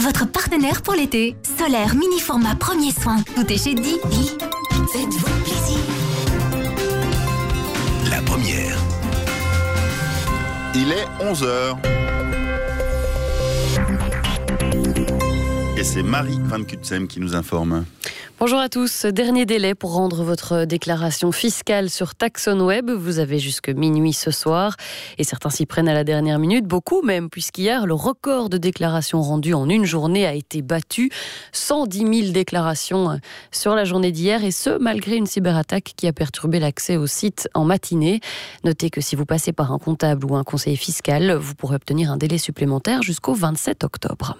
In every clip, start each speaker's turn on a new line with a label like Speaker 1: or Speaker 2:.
Speaker 1: votre partenaire pour l'été. Solaire mini format premier soin. Tout est chez Di. Di, faites-vous plaisir.
Speaker 2: La première.
Speaker 3: Il est 11h. Et c'est Marie Van Kutsem qui nous informe.
Speaker 4: Bonjour à tous. Dernier délai pour rendre votre déclaration fiscale sur TaxonWeb. Vous avez jusque minuit ce soir. Et certains s'y prennent à la dernière minute, beaucoup même, puisqu'hier, le record de déclarations rendues en une journée a été battu. 110 000 déclarations sur la journée d'hier, et ce, malgré une cyberattaque qui a perturbé l'accès au site en matinée. Notez que si vous passez par un comptable ou un conseiller fiscal, vous pourrez obtenir un délai supplémentaire jusqu'au 27 octobre.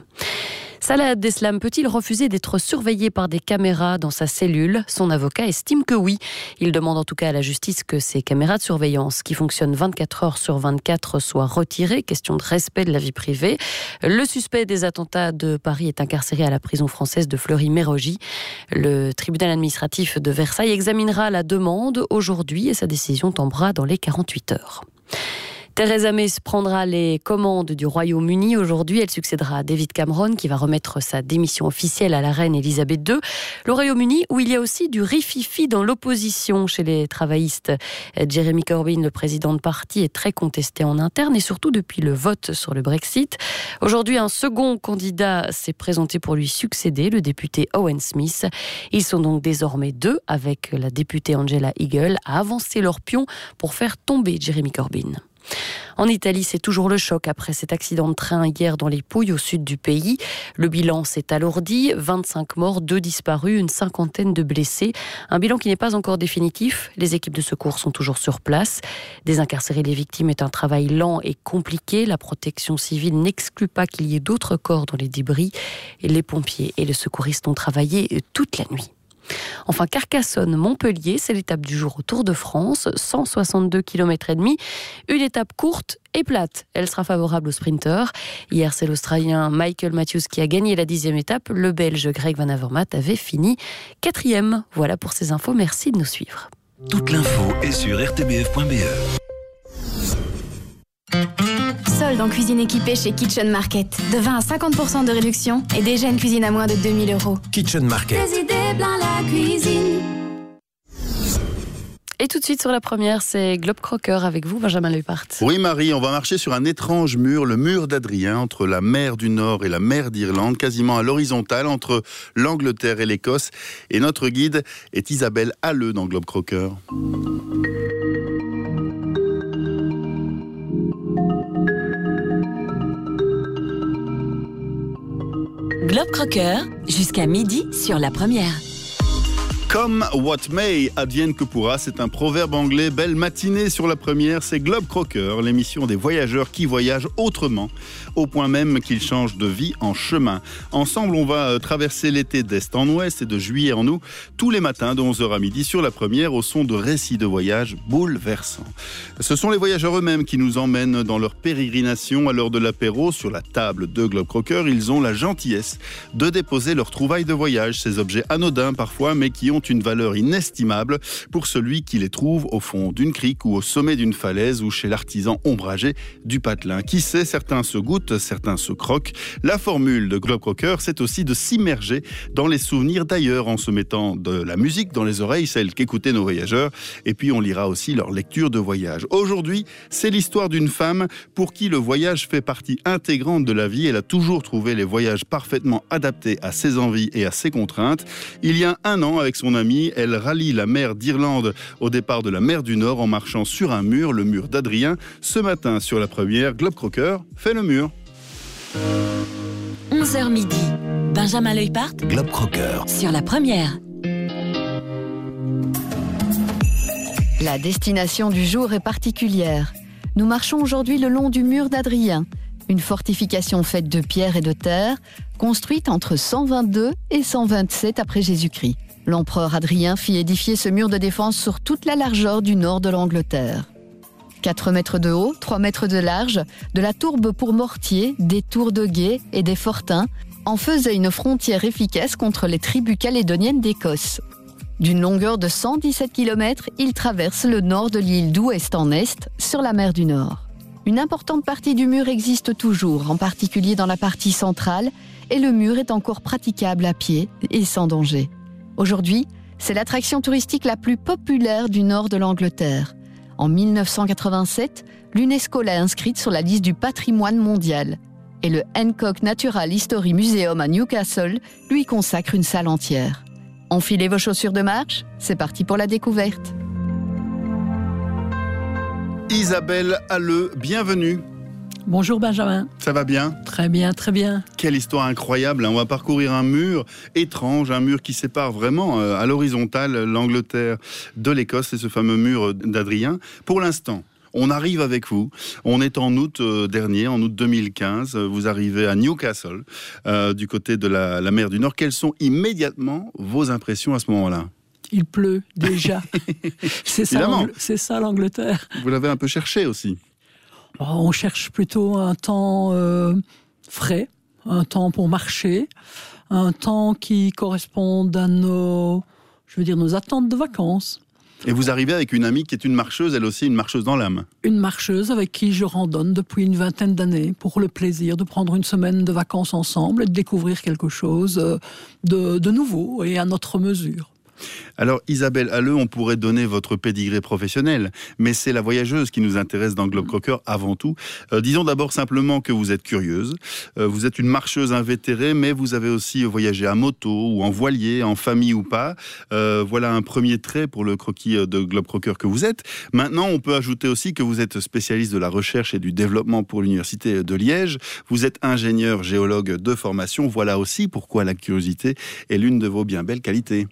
Speaker 4: Salah Abdeslam peut-il refuser d'être surveillé par des caméras dans sa cellule? Son avocat estime que oui. Il demande en tout cas à la justice que ces caméras de surveillance qui fonctionnent 24 heures sur 24 soient retirées, question de respect de la vie privée. Le suspect des attentats de Paris est incarcéré à la prison française de Fleury-Mérogis. Le tribunal administratif de Versailles examinera la demande aujourd'hui et sa décision tombera dans les 48 heures. Theresa May prendra les commandes du Royaume-Uni aujourd'hui. Elle succédera à David Cameron qui va remettre sa démission officielle à la reine Elisabeth II. Le Royaume-Uni où il y a aussi du rififi dans l'opposition chez les travaillistes. Jeremy Corbyn, le président de parti, est très contesté en interne et surtout depuis le vote sur le Brexit. Aujourd'hui, un second candidat s'est présenté pour lui succéder, le député Owen Smith. Ils sont donc désormais deux avec la députée Angela Eagle à avancer leur pion pour faire tomber Jeremy Corbyn. En Italie, c'est toujours le choc après cet accident de train hier dans les Pouilles au sud du pays. Le bilan s'est alourdi, 25 morts, 2 disparus, une cinquantaine de blessés. Un bilan qui n'est pas encore définitif. Les équipes de secours sont toujours sur place. Désincarcérer les victimes est un travail lent et compliqué. La protection civile n'exclut pas qu'il y ait d'autres corps dans les débris. Les pompiers et les secouristes ont travaillé toute la nuit. Enfin, Carcassonne-Montpellier, c'est l'étape du jour au Tour de France, 162 km et demi, une étape courte et plate. Elle sera favorable aux sprinteurs. Hier, c'est l'Australien Michael Matthews qui a gagné la dixième étape. Le Belge Greg Van Avermaet avait fini quatrième. Voilà pour ces infos. Merci de nous suivre.
Speaker 2: Toute l'info est sur rtbf.be.
Speaker 5: Solde en cuisine équipée chez Kitchen Market. De 20 à 50% de réduction et déjà une cuisine à moins de 2000 euros.
Speaker 2: Kitchen Market.
Speaker 5: Des idées plein la cuisine.
Speaker 4: Et tout de suite sur la première, c'est Globe Crocker avec vous, Benjamin Lepart.
Speaker 3: Oui, Marie, on va marcher sur un étrange mur, le mur d'Adrien, entre la mer du Nord et la mer d'Irlande, quasiment à l'horizontale, entre l'Angleterre et l'Écosse. Et notre guide est Isabelle Halleux dans Globe Crocker.
Speaker 6: Globe Crocker, jusqu'à midi sur la première.
Speaker 3: Comme what may, advienne que pourra, c'est un proverbe anglais. Belle matinée sur la première, c'est Globe Crocker, l'émission des voyageurs qui voyagent autrement, au point même qu'ils changent de vie en chemin. Ensemble, on va euh, traverser l'été d'est en ouest et de juillet en août, tous les matins de 11h à midi sur la première, au son de récits de voyage bouleversants. Ce sont les voyageurs eux-mêmes qui nous emmènent dans leur pérégrination à l'heure de l'apéro sur la table de Globe Crocker. Ils ont la gentillesse de déposer leurs trouvailles de voyage, ces objets anodins parfois, mais qui ont une valeur inestimable pour celui qui les trouve au fond d'une crique ou au sommet d'une falaise ou chez l'artisan ombragé du patelin. Qui sait, certains se goûtent, certains se croquent. La formule de Globe Crocker, c'est aussi de s'immerger dans les souvenirs d'ailleurs en se mettant de la musique dans les oreilles, celle qu'écoutaient nos voyageurs, et puis on lira aussi leur lecture de voyage. Aujourd'hui, c'est l'histoire d'une femme pour qui le voyage fait partie intégrante de la vie. Elle a toujours trouvé les voyages parfaitement adaptés à ses envies et à ses contraintes. Il y a un an, avec son ami, elle rallie la mer d'Irlande au départ de la mer du Nord en marchant sur un mur, le mur d'Adrien. Ce matin, sur la première, Globe Crocker fait le mur.
Speaker 6: 11h midi. Benjamin Leupart
Speaker 2: Globe Crocker.
Speaker 6: sur la première.
Speaker 7: La destination du jour est particulière. Nous marchons aujourd'hui le long du mur d'Adrien, une fortification faite de pierre et de terre, construite entre 122 et 127 après Jésus-Christ. L'empereur Adrien fit édifier ce mur de défense sur toute la largeur du nord de l'Angleterre. 4 mètres de haut, 3 mètres de large, de la tourbe pour mortier, des tours de guet et des fortins en faisaient une frontière efficace contre les tribus calédoniennes d'Écosse. D'une longueur de 117 km, il traverse le nord de l'île d'ouest en est sur la mer du Nord. Une importante partie du mur existe toujours, en particulier dans la partie centrale, et le mur est encore praticable à pied et sans danger. Aujourd'hui, c'est l'attraction touristique la plus populaire du nord de l'Angleterre. En 1987, l'UNESCO l'a inscrite sur la liste du patrimoine mondial. Et le Hancock Natural History Museum à Newcastle lui consacre une salle entière. Enfilez vos chaussures de marche, c'est parti pour la découverte.
Speaker 3: Isabelle Halleux, bienvenue.
Speaker 8: Bonjour Benjamin.
Speaker 3: Ça va bien
Speaker 8: Très bien, très bien.
Speaker 3: Quelle histoire incroyable. hein. On va parcourir un mur étrange, un mur qui sépare vraiment euh, à l'horizontale l'Angleterre de l'Écosse. C'est ce fameux mur d'Adrien. Pour l'instant, on arrive avec vous. On est en août euh, dernier, en août 2015. Euh, Vous arrivez à Newcastle, euh, du côté de la, la mer du Nord. Quelles sont immédiatement vos impressions à ce moment-là?
Speaker 8: Il pleut déjà. c'est ça l'Angleterre.
Speaker 3: Vous l'avez un peu cherché aussi.
Speaker 8: Oh, on cherche plutôt un temps euh, frais, un temps pour marcher, un temps qui corresponde à nos, je veux dire, nos attentes de vacances.
Speaker 3: Et vous arrivez avec une amie qui est une marcheuse, elle aussi une marcheuse dans l'âme.
Speaker 8: Une marcheuse avec qui je randonne depuis une vingtaine d'années pour le plaisir de prendre une semaine de vacances ensemble et de découvrir quelque chose euh, de, de nouveau et à notre mesure.
Speaker 3: Alors Isabelle Halleux, on pourrait donner votre pédigré professionnel, mais c'est la voyageuse qui nous intéresse dans Globe Crocker avant tout. Euh, disons d'abord simplement que vous êtes curieuse, Euh, vous êtes une marcheuse invétérée, mais vous avez aussi voyagé à moto ou en voilier, en famille ou pas. Euh, voilà un premier trait pour le croquis de Globe Crocker que vous êtes. Maintenant, on peut ajouter aussi que vous êtes spécialiste de la recherche et du développement pour l'Université de Liège. Vous êtes ingénieur géologue de formation. Voilà aussi pourquoi la curiosité est l'une de vos bien belles qualités.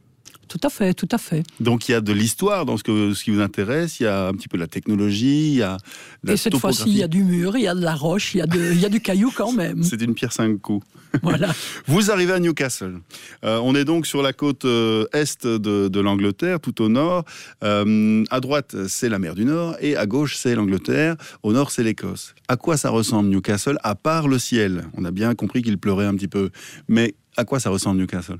Speaker 8: Tout à fait, tout à fait.
Speaker 3: Donc il y a de l'histoire dans ce, que, ce qui vous intéresse, il y a un petit peu de la technologie, il y a de la
Speaker 8: Et cette fois-ci, il y a du mur, il y a de la roche, il y a, de- il y a du caillou quand même.
Speaker 3: C'est une pierre cinq coups.
Speaker 8: Voilà.
Speaker 3: Vous arrivez à Newcastle. Euh, on est donc sur la côte euh, est de, de l'Angleterre, tout au nord. Euh, à droite, c'est la mer du Nord, et à gauche, c'est l'Angleterre. Au nord, c'est l'Écosse. À quoi ça ressemble Newcastle, à part le ciel? On a bien compris qu'il pleurait un petit peu. Mais à quoi ça ressemble Newcastle?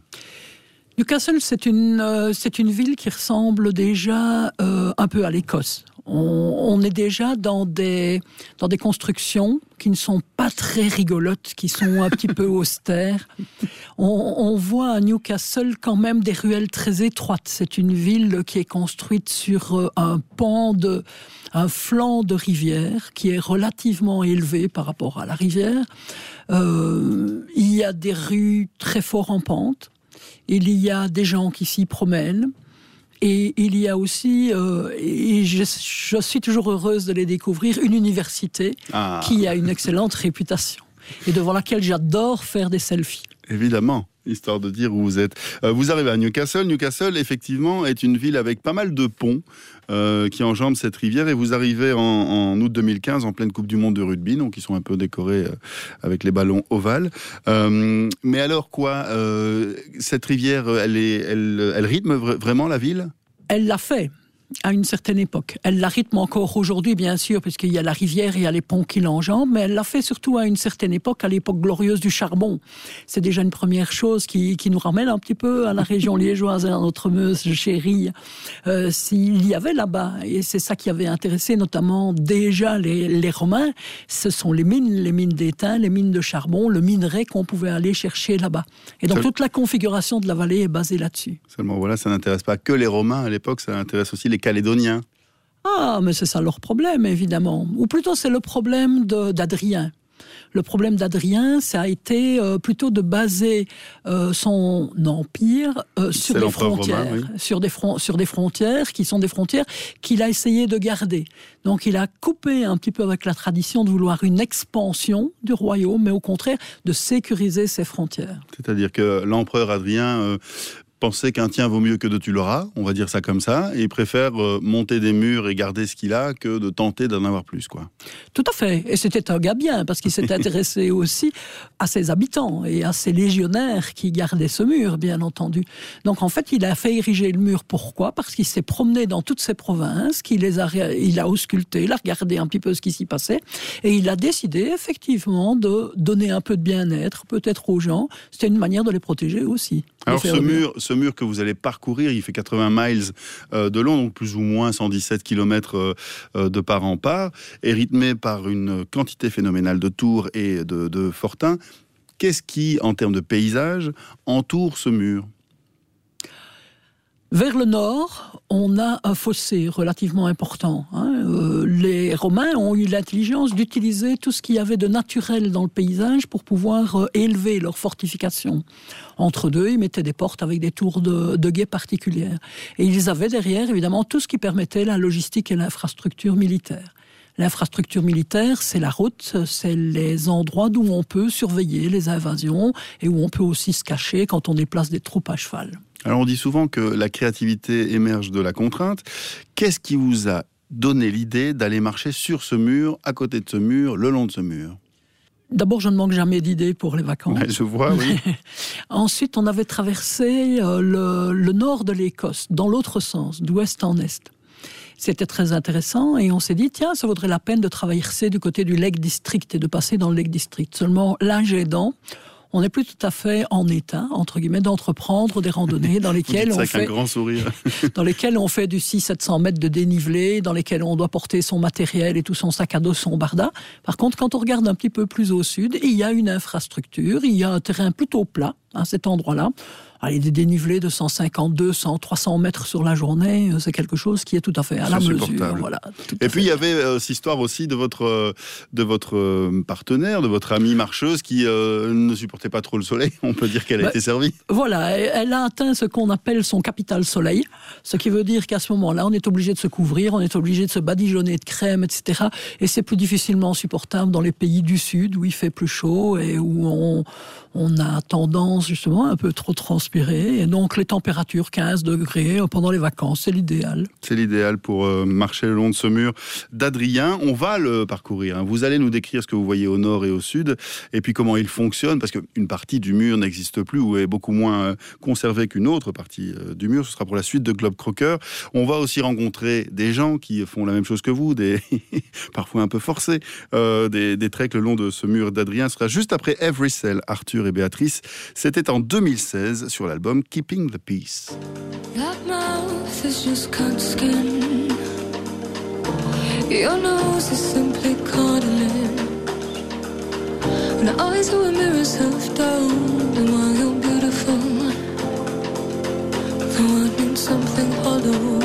Speaker 8: Newcastle, c'est une, euh, c'est une ville qui ressemble déjà euh, un peu à l'Écosse. On, on est déjà dans des, dans des constructions qui ne sont pas très rigolotes, qui sont un petit peu austères. On, on voit à Newcastle quand même des ruelles très étroites. C'est une ville qui est construite sur euh, un pan de, un flanc de rivière qui est relativement élevé par rapport à la rivière. Euh, il y a des rues très fort en pente. Il y a des gens qui s'y promènent. Et il y a aussi, euh, et je, je suis toujours heureuse de les découvrir, une université
Speaker 3: Ah,
Speaker 8: qui a une excellente réputation et devant laquelle j'adore faire des selfies.
Speaker 3: Évidemment, histoire de dire où vous êtes. Euh, vous arrivez à Newcastle. Newcastle, effectivement, est une ville avec pas mal de ponts euh, qui enjambent cette rivière. Et vous arrivez en, août 2015 en pleine Coupe du Monde de rugby, donc ils sont un peu décorés euh, avec les ballons ovales. Mais alors quoi Cette rivière, elle, elle, rythme vra- vraiment la ville?
Speaker 8: Elle l'a fait à une certaine époque. Elle la rythme encore aujourd'hui, bien sûr, puisqu'il y a la rivière et il y a les ponts qui l'enjambent, mais elle l'a fait surtout à une certaine époque, à l'époque glorieuse du charbon. C'est déjà une première chose qui, qui nous ramène un petit peu à la région liégeoise et à notre Meuse chérie. Euh, S'il y avait là-bas, et c'est ça qui avait intéressé notamment déjà les, les Romains, ce sont les mines, les mines d'étain, les mines de charbon, le minerai qu'on pouvait aller chercher là-bas. Et donc toute la configuration de la vallée est basée là-dessus.
Speaker 3: Seulement voilà, ça n'intéresse pas que les Romains à l'époque, ça intéresse aussi les Calédoniens.
Speaker 8: Ah, mais c'est ça leur problème, évidemment. Ou plutôt, c'est le problème d'Adrien. Le problème d'Adrien, ça a été euh, plutôt de baser euh, son empire euh, sur des frontières,
Speaker 3: romain,
Speaker 8: sur des fron- sur des frontières qui sont des frontières qu'il a essayé de garder. Donc, il a coupé un petit peu avec la tradition de vouloir une expansion du royaume, mais au contraire de sécuriser ses frontières.
Speaker 3: C'est-à-dire que l'empereur Adrien pensait qu'un tien vaut mieux que de tu l'auras, on va dire ça comme ça, et il préfère euh, monter des murs et garder ce qu'il a que de tenter d'en avoir plus, quoi.
Speaker 8: Tout à fait. Et c'était un gars bien, parce qu'il s'est intéressé aussi à ses habitants et à ses légionnaires qui gardaient ce mur, bien entendu. Donc en fait, il a fait ériger le mur. Pourquoi? Parce qu'il s'est promené dans toutes ces provinces, qu'il les a, il a ausculté, il a regardé un petit peu ce qui s'y passait, et il a décidé effectivement de donner un peu de bien-être, peut-être aux gens. C'était une manière de les protéger aussi.
Speaker 3: Alors ce mur, ce mur que vous allez parcourir, il fait 80 miles euh, de long, donc plus ou moins 117 km de part en part, est rythmé par une quantité phénoménale de tours et de fortins. Qu'est-ce qui, en termes de paysage, entoure ce mur?
Speaker 8: Vers le nord, on a un fossé relativement important. Hein. Euh, les Romains ont eu l'intelligence d'utiliser tout ce qu'il y avait de naturel dans le paysage pour pouvoir euh, élever leurs fortifications. Entre deux, ils mettaient des portes avec des tours de, de guet particulières. Et ils avaient derrière, évidemment, tout ce qui permettait la logistique et l'infrastructure militaire. L'infrastructure militaire, c'est la route, c'est les endroits d'où on peut surveiller les invasions et où on peut aussi se cacher quand on déplace des troupes à cheval.
Speaker 3: Alors on dit souvent que la créativité émerge de la contrainte. Qu'est-ce qui vous a donné l'idée d'aller marcher sur ce mur, à côté de ce mur, le long de ce mur?
Speaker 8: D'abord, je ne manque jamais d'idées pour les vacances.
Speaker 3: je vois, oui.
Speaker 8: Ensuite, on avait traversé euh, le, le nord de l'Écosse, dans l'autre sens, d'ouest en est. C'était très intéressant et on s'est dit, tiens, ça vaudrait la peine de traverser du côté du Lake District et de passer dans le Lake District. Seulement, l'âge aidant, on n'est plus tout à fait en état, entre guillemets, d'entreprendre des randonnées dans lesquelles on fait,
Speaker 3: un grand sourire.
Speaker 8: dans lesquelles on fait du 600-700 mètres de dénivelé, dans lesquelles on doit porter son matériel et tout son sac à dos, son barda. Par contre, quand on regarde un petit peu plus au sud, il y a une infrastructure, il y a un terrain plutôt plat à cet endroit-là allez, des dénivelés de 150, 200, 300 mètres sur la journée, euh, c'est quelque chose qui est tout à fait à la mesure. Voilà,
Speaker 3: Et puis il y avait euh, cette histoire aussi de votre, euh, de votre partenaire, de votre amie marcheuse qui ne supportait pas trop le soleil. On peut dire qu'elle a bah, été servie.
Speaker 8: Voilà, elle a atteint ce qu'on appelle son capital soleil, ce qui veut dire qu'à ce moment-là, on est obligé de se couvrir, on est obligé de se badigeonner de crème, etc. Et c'est plus difficilement supportable dans les pays du Sud où il fait plus chaud et où on, on a tendance justement un peu trop transpirer. Et donc les températures 15 degrés pendant les vacances, c'est l'idéal.
Speaker 3: C'est l'idéal pour euh, marcher le long de ce mur d'Adrien. On va le parcourir. Hein. Vous allez nous décrire ce que vous voyez au nord et au sud, et puis comment il fonctionne, parce qu'une partie du mur n'existe plus ou est beaucoup moins euh, conservée qu'une autre partie euh, du mur. Ce sera pour la suite de Globe Crocker. On va aussi rencontrer des gens qui font la même chose que vous, des parfois un peu forcés, des, des treks le long de ce mur d'Adrien. Ce sera juste après Every Cell, Arthur et Béatrice. C'était en 2016 sur l'album Keeping the Peace. Your nose is simply cuddling. And eyes are mirrors half down. And while you're beautiful, the world means something hollow.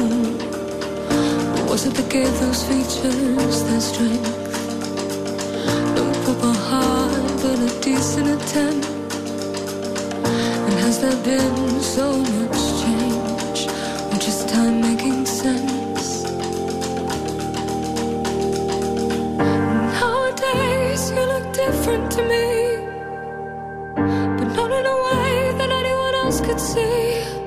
Speaker 3: Was it that gave those features their strength? No proper heart, but a decent attempt. Has there been so much change? Or just time making sense? Nowadays, you look different to me, but not in a way that anyone else could see.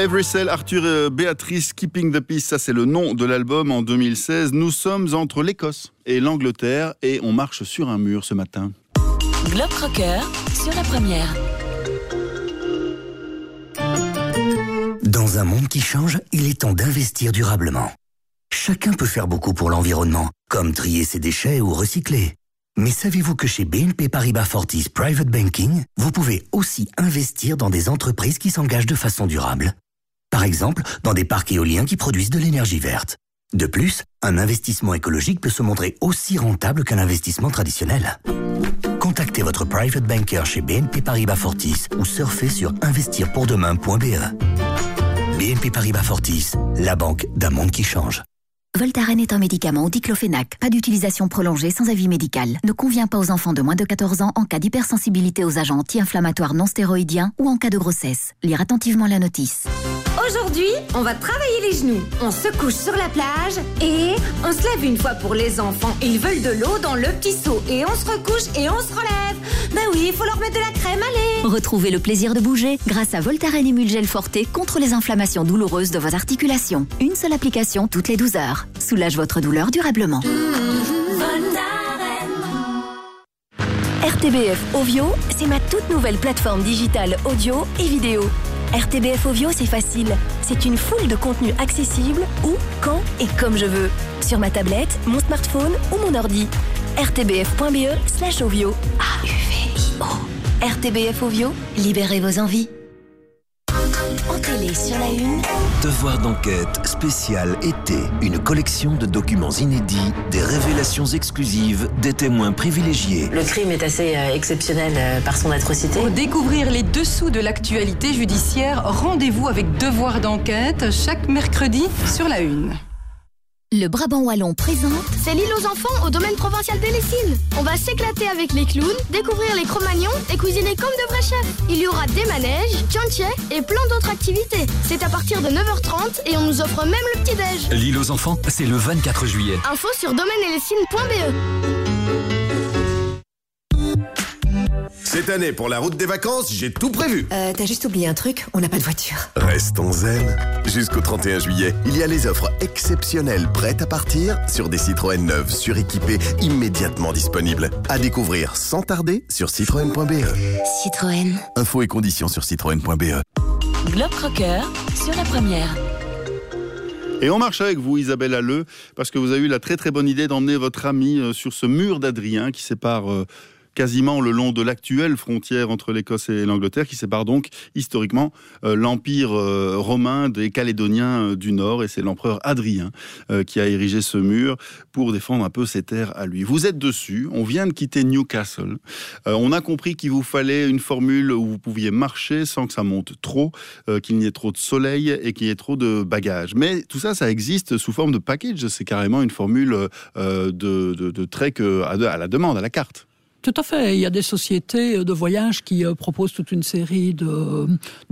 Speaker 3: Every Cell, Arthur et Béatrice, Keeping the Peace, ça c'est le nom de l'album en 2016. Nous sommes entre l'Écosse et l'Angleterre et on marche sur un mur ce matin.
Speaker 6: Globe Crocker sur la première.
Speaker 9: Dans un monde qui change, il est temps d'investir durablement. Chacun peut faire beaucoup pour l'environnement, comme trier ses déchets ou recycler. Mais savez-vous que chez BNP Paribas Fortis Private Banking, vous pouvez aussi investir dans des entreprises qui s'engagent de façon durable? Par exemple, dans des parcs éoliens qui produisent de l'énergie verte. De plus, un investissement écologique peut se montrer aussi rentable qu'un investissement traditionnel. Contactez votre private banker chez BNP Paribas Fortis ou surfez sur investirpourdemain.be. BNP Paribas Fortis, la banque d'un monde qui change.
Speaker 1: Voltaren est un médicament au diclofénac, pas d'utilisation prolongée sans avis médical. Ne convient pas aux enfants de moins de 14 ans en cas d'hypersensibilité aux agents anti-inflammatoires non stéroïdiens ou en cas de grossesse. Lire attentivement la notice.
Speaker 10: Aujourd'hui, on va travailler les genoux. On se couche sur la plage et on se lève une fois pour les enfants. Ils veulent de l'eau dans le petit seau et on se recouche et on se relève. Ben oui, il faut leur mettre de la crème, allez.
Speaker 1: Retrouvez le plaisir de bouger grâce à Voltaren Emulgel Forte contre les inflammations douloureuses de vos articulations. Une seule application toutes les 12 heures. Soulage votre douleur durablement. RTBF Ovio, c'est ma toute nouvelle plateforme digitale audio et vidéo. RTBF Ovio, c'est facile. C'est une foule de contenus accessibles où, quand et comme je veux. Sur ma tablette, mon smartphone ou mon ordi. rtbf.be slash ovio. A-U-V-I-O. RTBF Ovio, libérez vos envies. En télé sur la une,
Speaker 2: Devoir d'enquête spécial été. Une collection de documents inédits, des révélations exclusives, des témoins privilégiés.
Speaker 11: Le crime est assez euh, exceptionnel euh, par son atrocité.
Speaker 12: Pour découvrir les dessous de l'actualité judiciaire, rendez-vous avec Devoir d'enquête chaque mercredi sur la Une.
Speaker 1: Le Brabant Wallon présente
Speaker 13: C'est l'île aux enfants au domaine provincial des Lessines. On va s'éclater avec les clowns, découvrir les Cro-Magnons et cuisiner comme de vrais chefs. Il y aura des manèges, tchantier et plein d'autres activités. C'est à partir de 9h30 et on nous offre même le petit-déj.
Speaker 14: L'île aux enfants, c'est le 24 juillet.
Speaker 13: Info sur domaine-et-lessines.be.
Speaker 15: Cette année, pour la route des vacances, j'ai tout prévu.
Speaker 16: Euh, t'as juste oublié un truc, on n'a pas de voiture.
Speaker 15: Restons zen. Jusqu'au 31 juillet, il y a les offres exceptionnelles prêtes à partir sur des Citroën neuves suréquipées immédiatement disponibles. À découvrir sans tarder sur citroën.be.
Speaker 1: Citroën.
Speaker 15: Infos et conditions sur citroën.be.
Speaker 6: Globe Crocker sur la première.
Speaker 3: Et on marche avec vous, Isabelle Halleux, parce que vous avez eu la très très bonne idée d'emmener votre ami euh, sur ce mur d'Adrien qui sépare euh, quasiment le long de l'actuelle frontière entre l'Écosse et l'Angleterre, qui sépare donc historiquement euh, l'empire euh, romain des Calédoniens euh, du Nord, et c'est l'empereur Adrien qui a érigé ce mur pour défendre un peu ses terres à lui. Vous êtes dessus, on vient de quitter Newcastle, on a compris qu'il vous fallait une formule où vous pouviez marcher sans que ça monte trop, qu'il n'y ait trop de soleil et qu'il y ait trop de bagages. Mais tout ça, ça existe sous forme de package, c'est carrément une formule de, de, de trek à la demande, à la carte.
Speaker 8: Tout à fait. Il y a des sociétés de voyage qui euh, proposent toute une série de,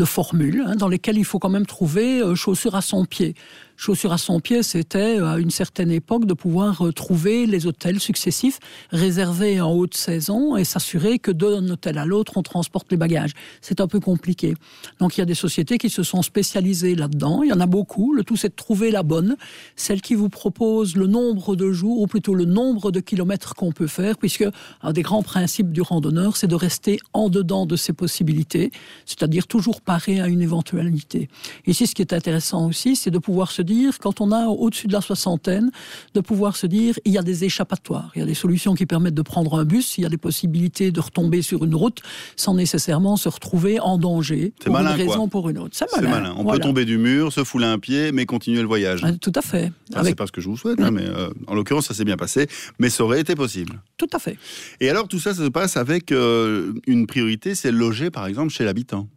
Speaker 8: formules hein, dans lesquelles il faut quand même trouver euh, chaussures à son pied. Chaussures à son pied, c'était euh, à une certaine époque de pouvoir euh, trouver les hôtels successifs réservés en haute saison et s'assurer que d'un hôtel à l'autre, on transporte les bagages. C'est un peu compliqué. Donc il y a des sociétés qui se sont spécialisées là-dedans. Il y en a beaucoup. Le tout, c'est de trouver la bonne, celle qui vous propose le nombre de jours, ou plutôt le nombre de kilomètres qu'on peut faire, puisque un des grands principes du randonneur, c'est de rester en dedans de ses possibilités, c'est-à-dire toujours parer à une éventualité. Ici, ce qui est intéressant aussi, c'est de pouvoir se dire, quand on a au-dessus de la soixantaine, de pouvoir se dire, il y a des échappatoires, il y a des solutions qui permettent de prendre un bus, il y a des possibilités de retomber sur une route sans nécessairement se retrouver en danger
Speaker 3: C'est
Speaker 8: pour
Speaker 3: malin,
Speaker 8: une raison
Speaker 3: quoi.
Speaker 8: ou pour une autre. C'est malin.
Speaker 3: malin. On
Speaker 8: Voilà.
Speaker 3: peut tomber du mur, se fouler un pied, mais continuer le voyage.
Speaker 8: Ah, Tout à fait.
Speaker 3: Ah,
Speaker 8: Avec-
Speaker 3: C'est pas ce que je vous souhaite, hein, mais euh, en l'occurrence, ça s'est bien passé. Mais ça aurait été possible.
Speaker 8: Tout à fait.
Speaker 3: Et alors, tout ça, ça se passe avec euh, une priorité, c'est loger, par exemple, chez l'habitant.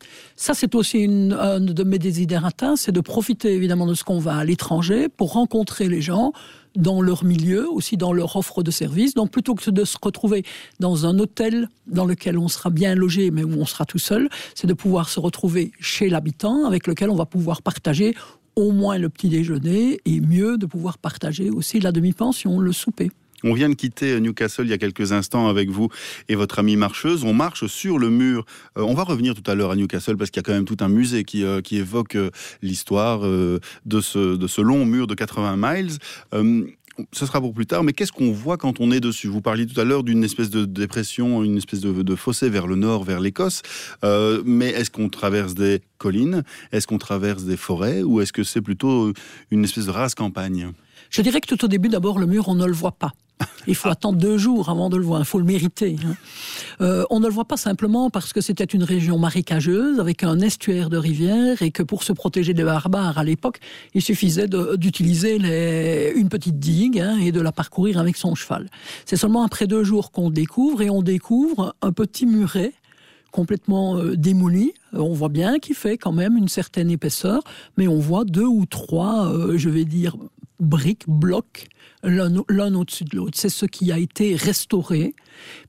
Speaker 8: Ça, c'est aussi une, un de mes désidératas, c'est de profiter évidemment de ce qu'on va à l'étranger pour rencontrer les gens dans leur milieu, aussi dans leur offre de services. Donc plutôt que de se retrouver dans un hôtel dans lequel on sera bien logé, mais où on sera tout seul, c'est de pouvoir se retrouver chez l'habitant avec lequel on va pouvoir partager au moins le petit déjeuner et mieux de pouvoir partager aussi la demi-pension, le souper.
Speaker 3: On vient de quitter Newcastle il y a quelques instants avec vous et votre amie marcheuse. On marche sur le mur. Euh, on va revenir tout à l'heure à Newcastle parce qu'il y a quand même tout un musée qui, euh, évoque euh, l'histoire de, ce, de long mur de 80 miles ce sera pour plus tard, mais qu'est-ce qu'on voit quand on est dessus? Vous parliez tout à l'heure d'une espèce de dépression, une espèce de, fossé vers le nord, vers l'Écosse, mais est-ce qu'on traverse des collines? Est-ce qu'on traverse des forêts? Ou est-ce que c'est plutôt une espèce de rase campagne
Speaker 8: Je dirais que tout au début, d'abord, le mur, on ne le voit pas. Il faut attendre deux jours avant de le voir. Il faut le mériter. Hein. Euh, on ne le voit pas simplement parce que c'était une région marécageuse avec un estuaire de rivière et que pour se protéger des barbares à l'époque, il suffisait d'utiliser une petite digue hein, et de la parcourir avec son cheval. C'est seulement après deux jours qu'on découvre et on découvre un petit muret complètement euh, démoli. On voit bien qu'il fait quand même une certaine épaisseur, mais on voit deux ou trois, euh, je vais dire, briques, blocs l'un au-dessus de l'autre. C'est ce qui a été restauré,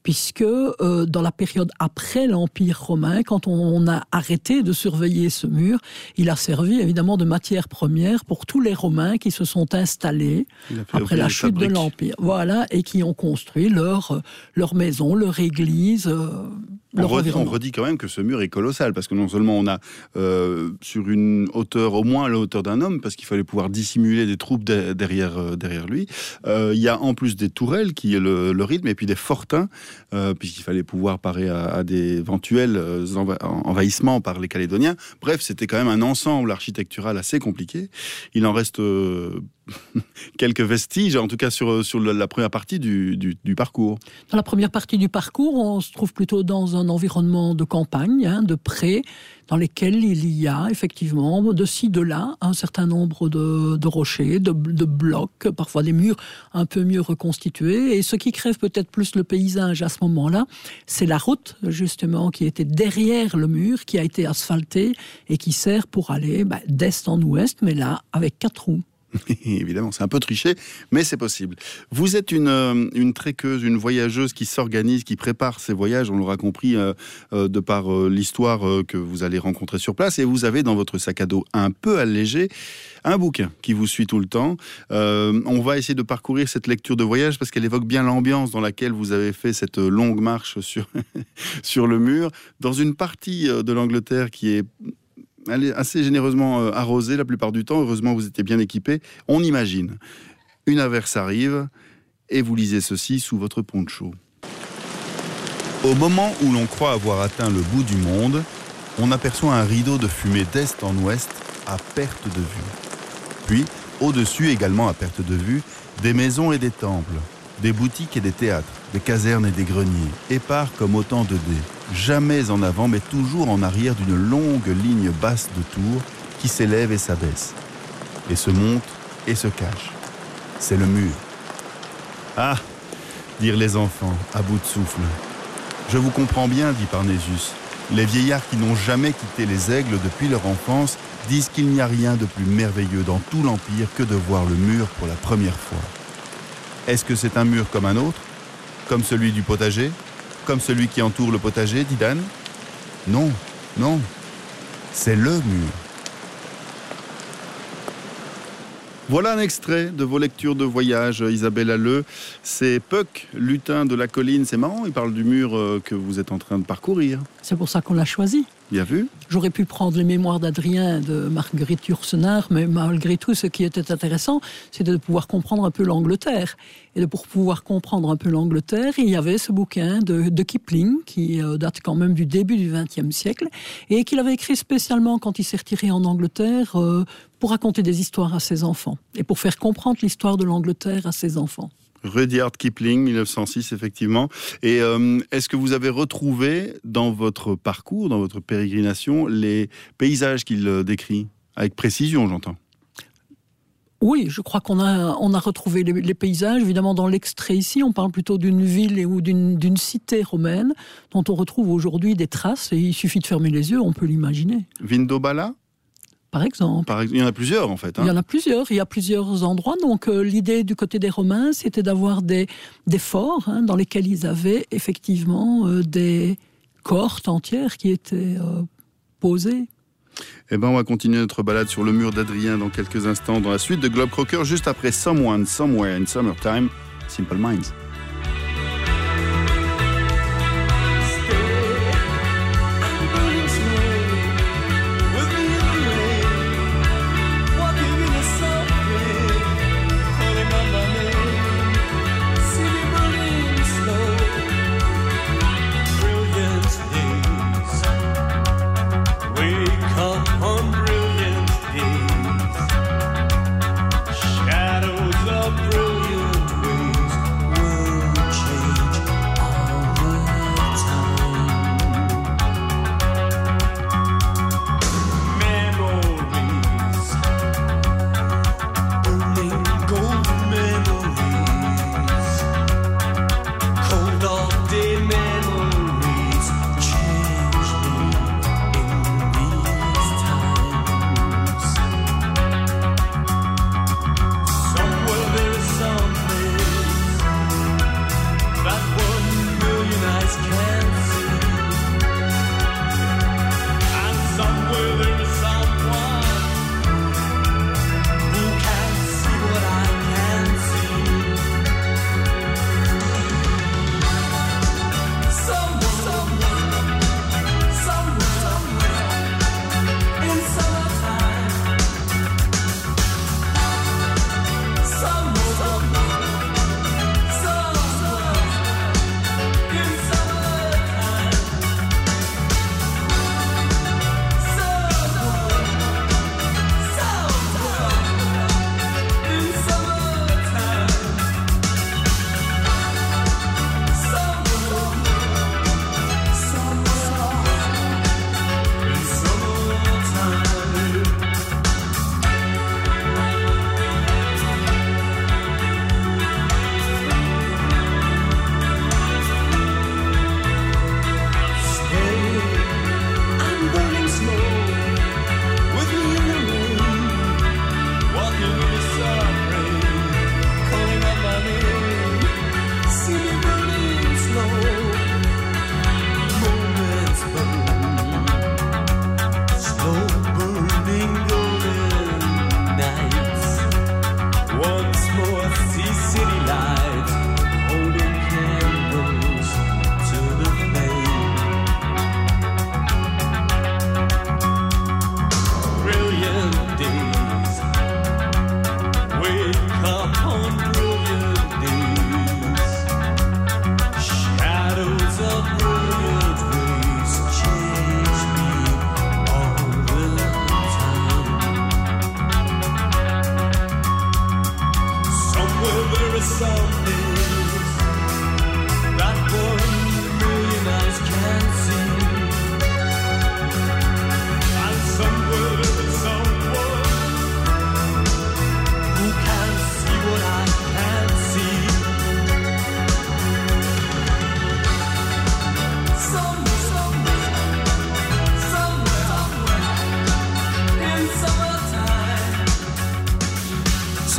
Speaker 8: puisque euh, dans la période après l'Empire romain, quand on, a arrêté de surveiller ce mur, il a servi évidemment de matière première pour tous les Romains qui se sont installés après la chute de l'Empire. Voilà, et qui ont construit leur, leur maison, leur église. Euh,
Speaker 3: on, redit, quand même que ce mur est colossal, parce que non seulement on a euh, sur une hauteur, au moins à la hauteur d'un homme, parce qu'il fallait pouvoir dissimuler des troupes derrière, derrière lui, euh, il y a en plus des tourelles qui est le, rythme et puis des fortins, euh, puisqu'il fallait pouvoir parer à, des éventuels euh, envahissements par les Calédoniens. Bref, c'était quand même un ensemble architectural assez compliqué. Il en reste quelques vestiges, en tout cas sur, la première partie du, parcours.
Speaker 8: Dans la première partie du parcours, on se trouve plutôt dans un environnement de campagne, hein, de prés, dans lesquels il y a effectivement de ci, de là un certain nombre de, rochers, de, de, blocs, parfois des murs un peu mieux reconstitués. Et ce qui crève peut-être plus le paysage à ce moment-là, c'est la route justement qui était derrière le mur, qui a été asphaltée et qui sert pour aller bah, d'est en ouest, mais là avec quatre roues.
Speaker 3: Évidemment, c'est un peu triché, mais c'est possible. Vous êtes une, euh, une tréqueuse, une voyageuse qui s'organise, qui prépare ses voyages, on l'aura compris euh, euh, de par l'histoire que vous allez rencontrer sur place, et vous avez dans votre sac à dos un peu allégé un bouquin qui vous suit tout le temps. on va essayer de parcourir cette lecture de voyage parce qu'elle évoque bien l'ambiance dans laquelle vous avez fait cette longue marche sur, sur le mur, dans une partie de l'Angleterre qui est elle est assez généreusement euh, arrosée la plupart du temps. Heureusement, vous étiez bien équipé. On imagine. Une averse arrive et vous lisez ceci sous votre poncho. Au moment où l'on croit avoir atteint le bout du monde, on aperçoit un rideau de fumée d'est en ouest à perte de vue. Puis, au-dessus également à perte de vue, des maisons et des temples, des boutiques et des théâtres, des casernes et des greniers, épars comme autant de dés jamais en avant, mais toujours en arrière d'une longue ligne basse de tours qui s'élève et s'abaisse, et se monte et se cache. C'est le mur. Ah dirent les enfants, à bout de souffle. Je vous comprends bien, dit Parnésus. Les vieillards qui n'ont jamais quitté les aigles depuis leur enfance disent qu'il n'y a rien de plus merveilleux dans tout l'Empire que de voir le mur pour la première fois. Est-ce que c'est un mur comme un autre? Comme celui du potager? Comme celui qui entoure le potager, dit Dan? Non, non, c'est le mur. Voilà un extrait de vos lectures de voyage, Isabelle Halleux. C'est Puck, lutin de la colline. C'est marrant, il parle du mur euh, que vous êtes en train de parcourir.
Speaker 8: C'est pour ça qu'on l'a choisi. J'aurais pu prendre les mémoires d'Adrien de Marguerite Yourcenar, mais malgré tout, ce qui était intéressant, c'était de pouvoir comprendre un peu l'Angleterre. Et de, pour pouvoir comprendre un peu l'Angleterre, il y avait ce bouquin de, Kipling, qui euh, date quand même du début du XXe siècle, et qu'il avait écrit spécialement quand il s'est retiré en Angleterre euh, pour raconter des histoires à ses enfants, et pour faire comprendre l'histoire de l'Angleterre à ses enfants.
Speaker 3: Rudyard Kipling, 1906, effectivement. Et euh, est-ce que vous avez retrouvé dans votre parcours, dans votre pérégrination, les paysages qu'il euh, décrit? Avec précision, j'entends.
Speaker 8: Oui, je crois qu'on a, on a retrouvé les, paysages. Évidemment, dans l'extrait ici, on parle plutôt d'une ville ou d'une cité romaine dont on retrouve aujourd'hui des traces. Et il suffit de fermer les yeux, on peut l'imaginer.
Speaker 3: Vindobala?
Speaker 8: Par exemple.
Speaker 3: il y en a plusieurs en fait.
Speaker 8: Hein. Il y en a plusieurs, il y a plusieurs endroits. Donc euh, l'idée du côté des Romains, c'était d'avoir des, des forts hein, dans lesquels ils avaient effectivement euh, des cohortes entières qui étaient euh, posées.
Speaker 3: Eh ben, on va continuer notre balade sur le mur d'Adrien dans quelques instants dans la suite de Globe Crocker, juste après Someone, Somewhere in Summertime.
Speaker 17: Simple Minds.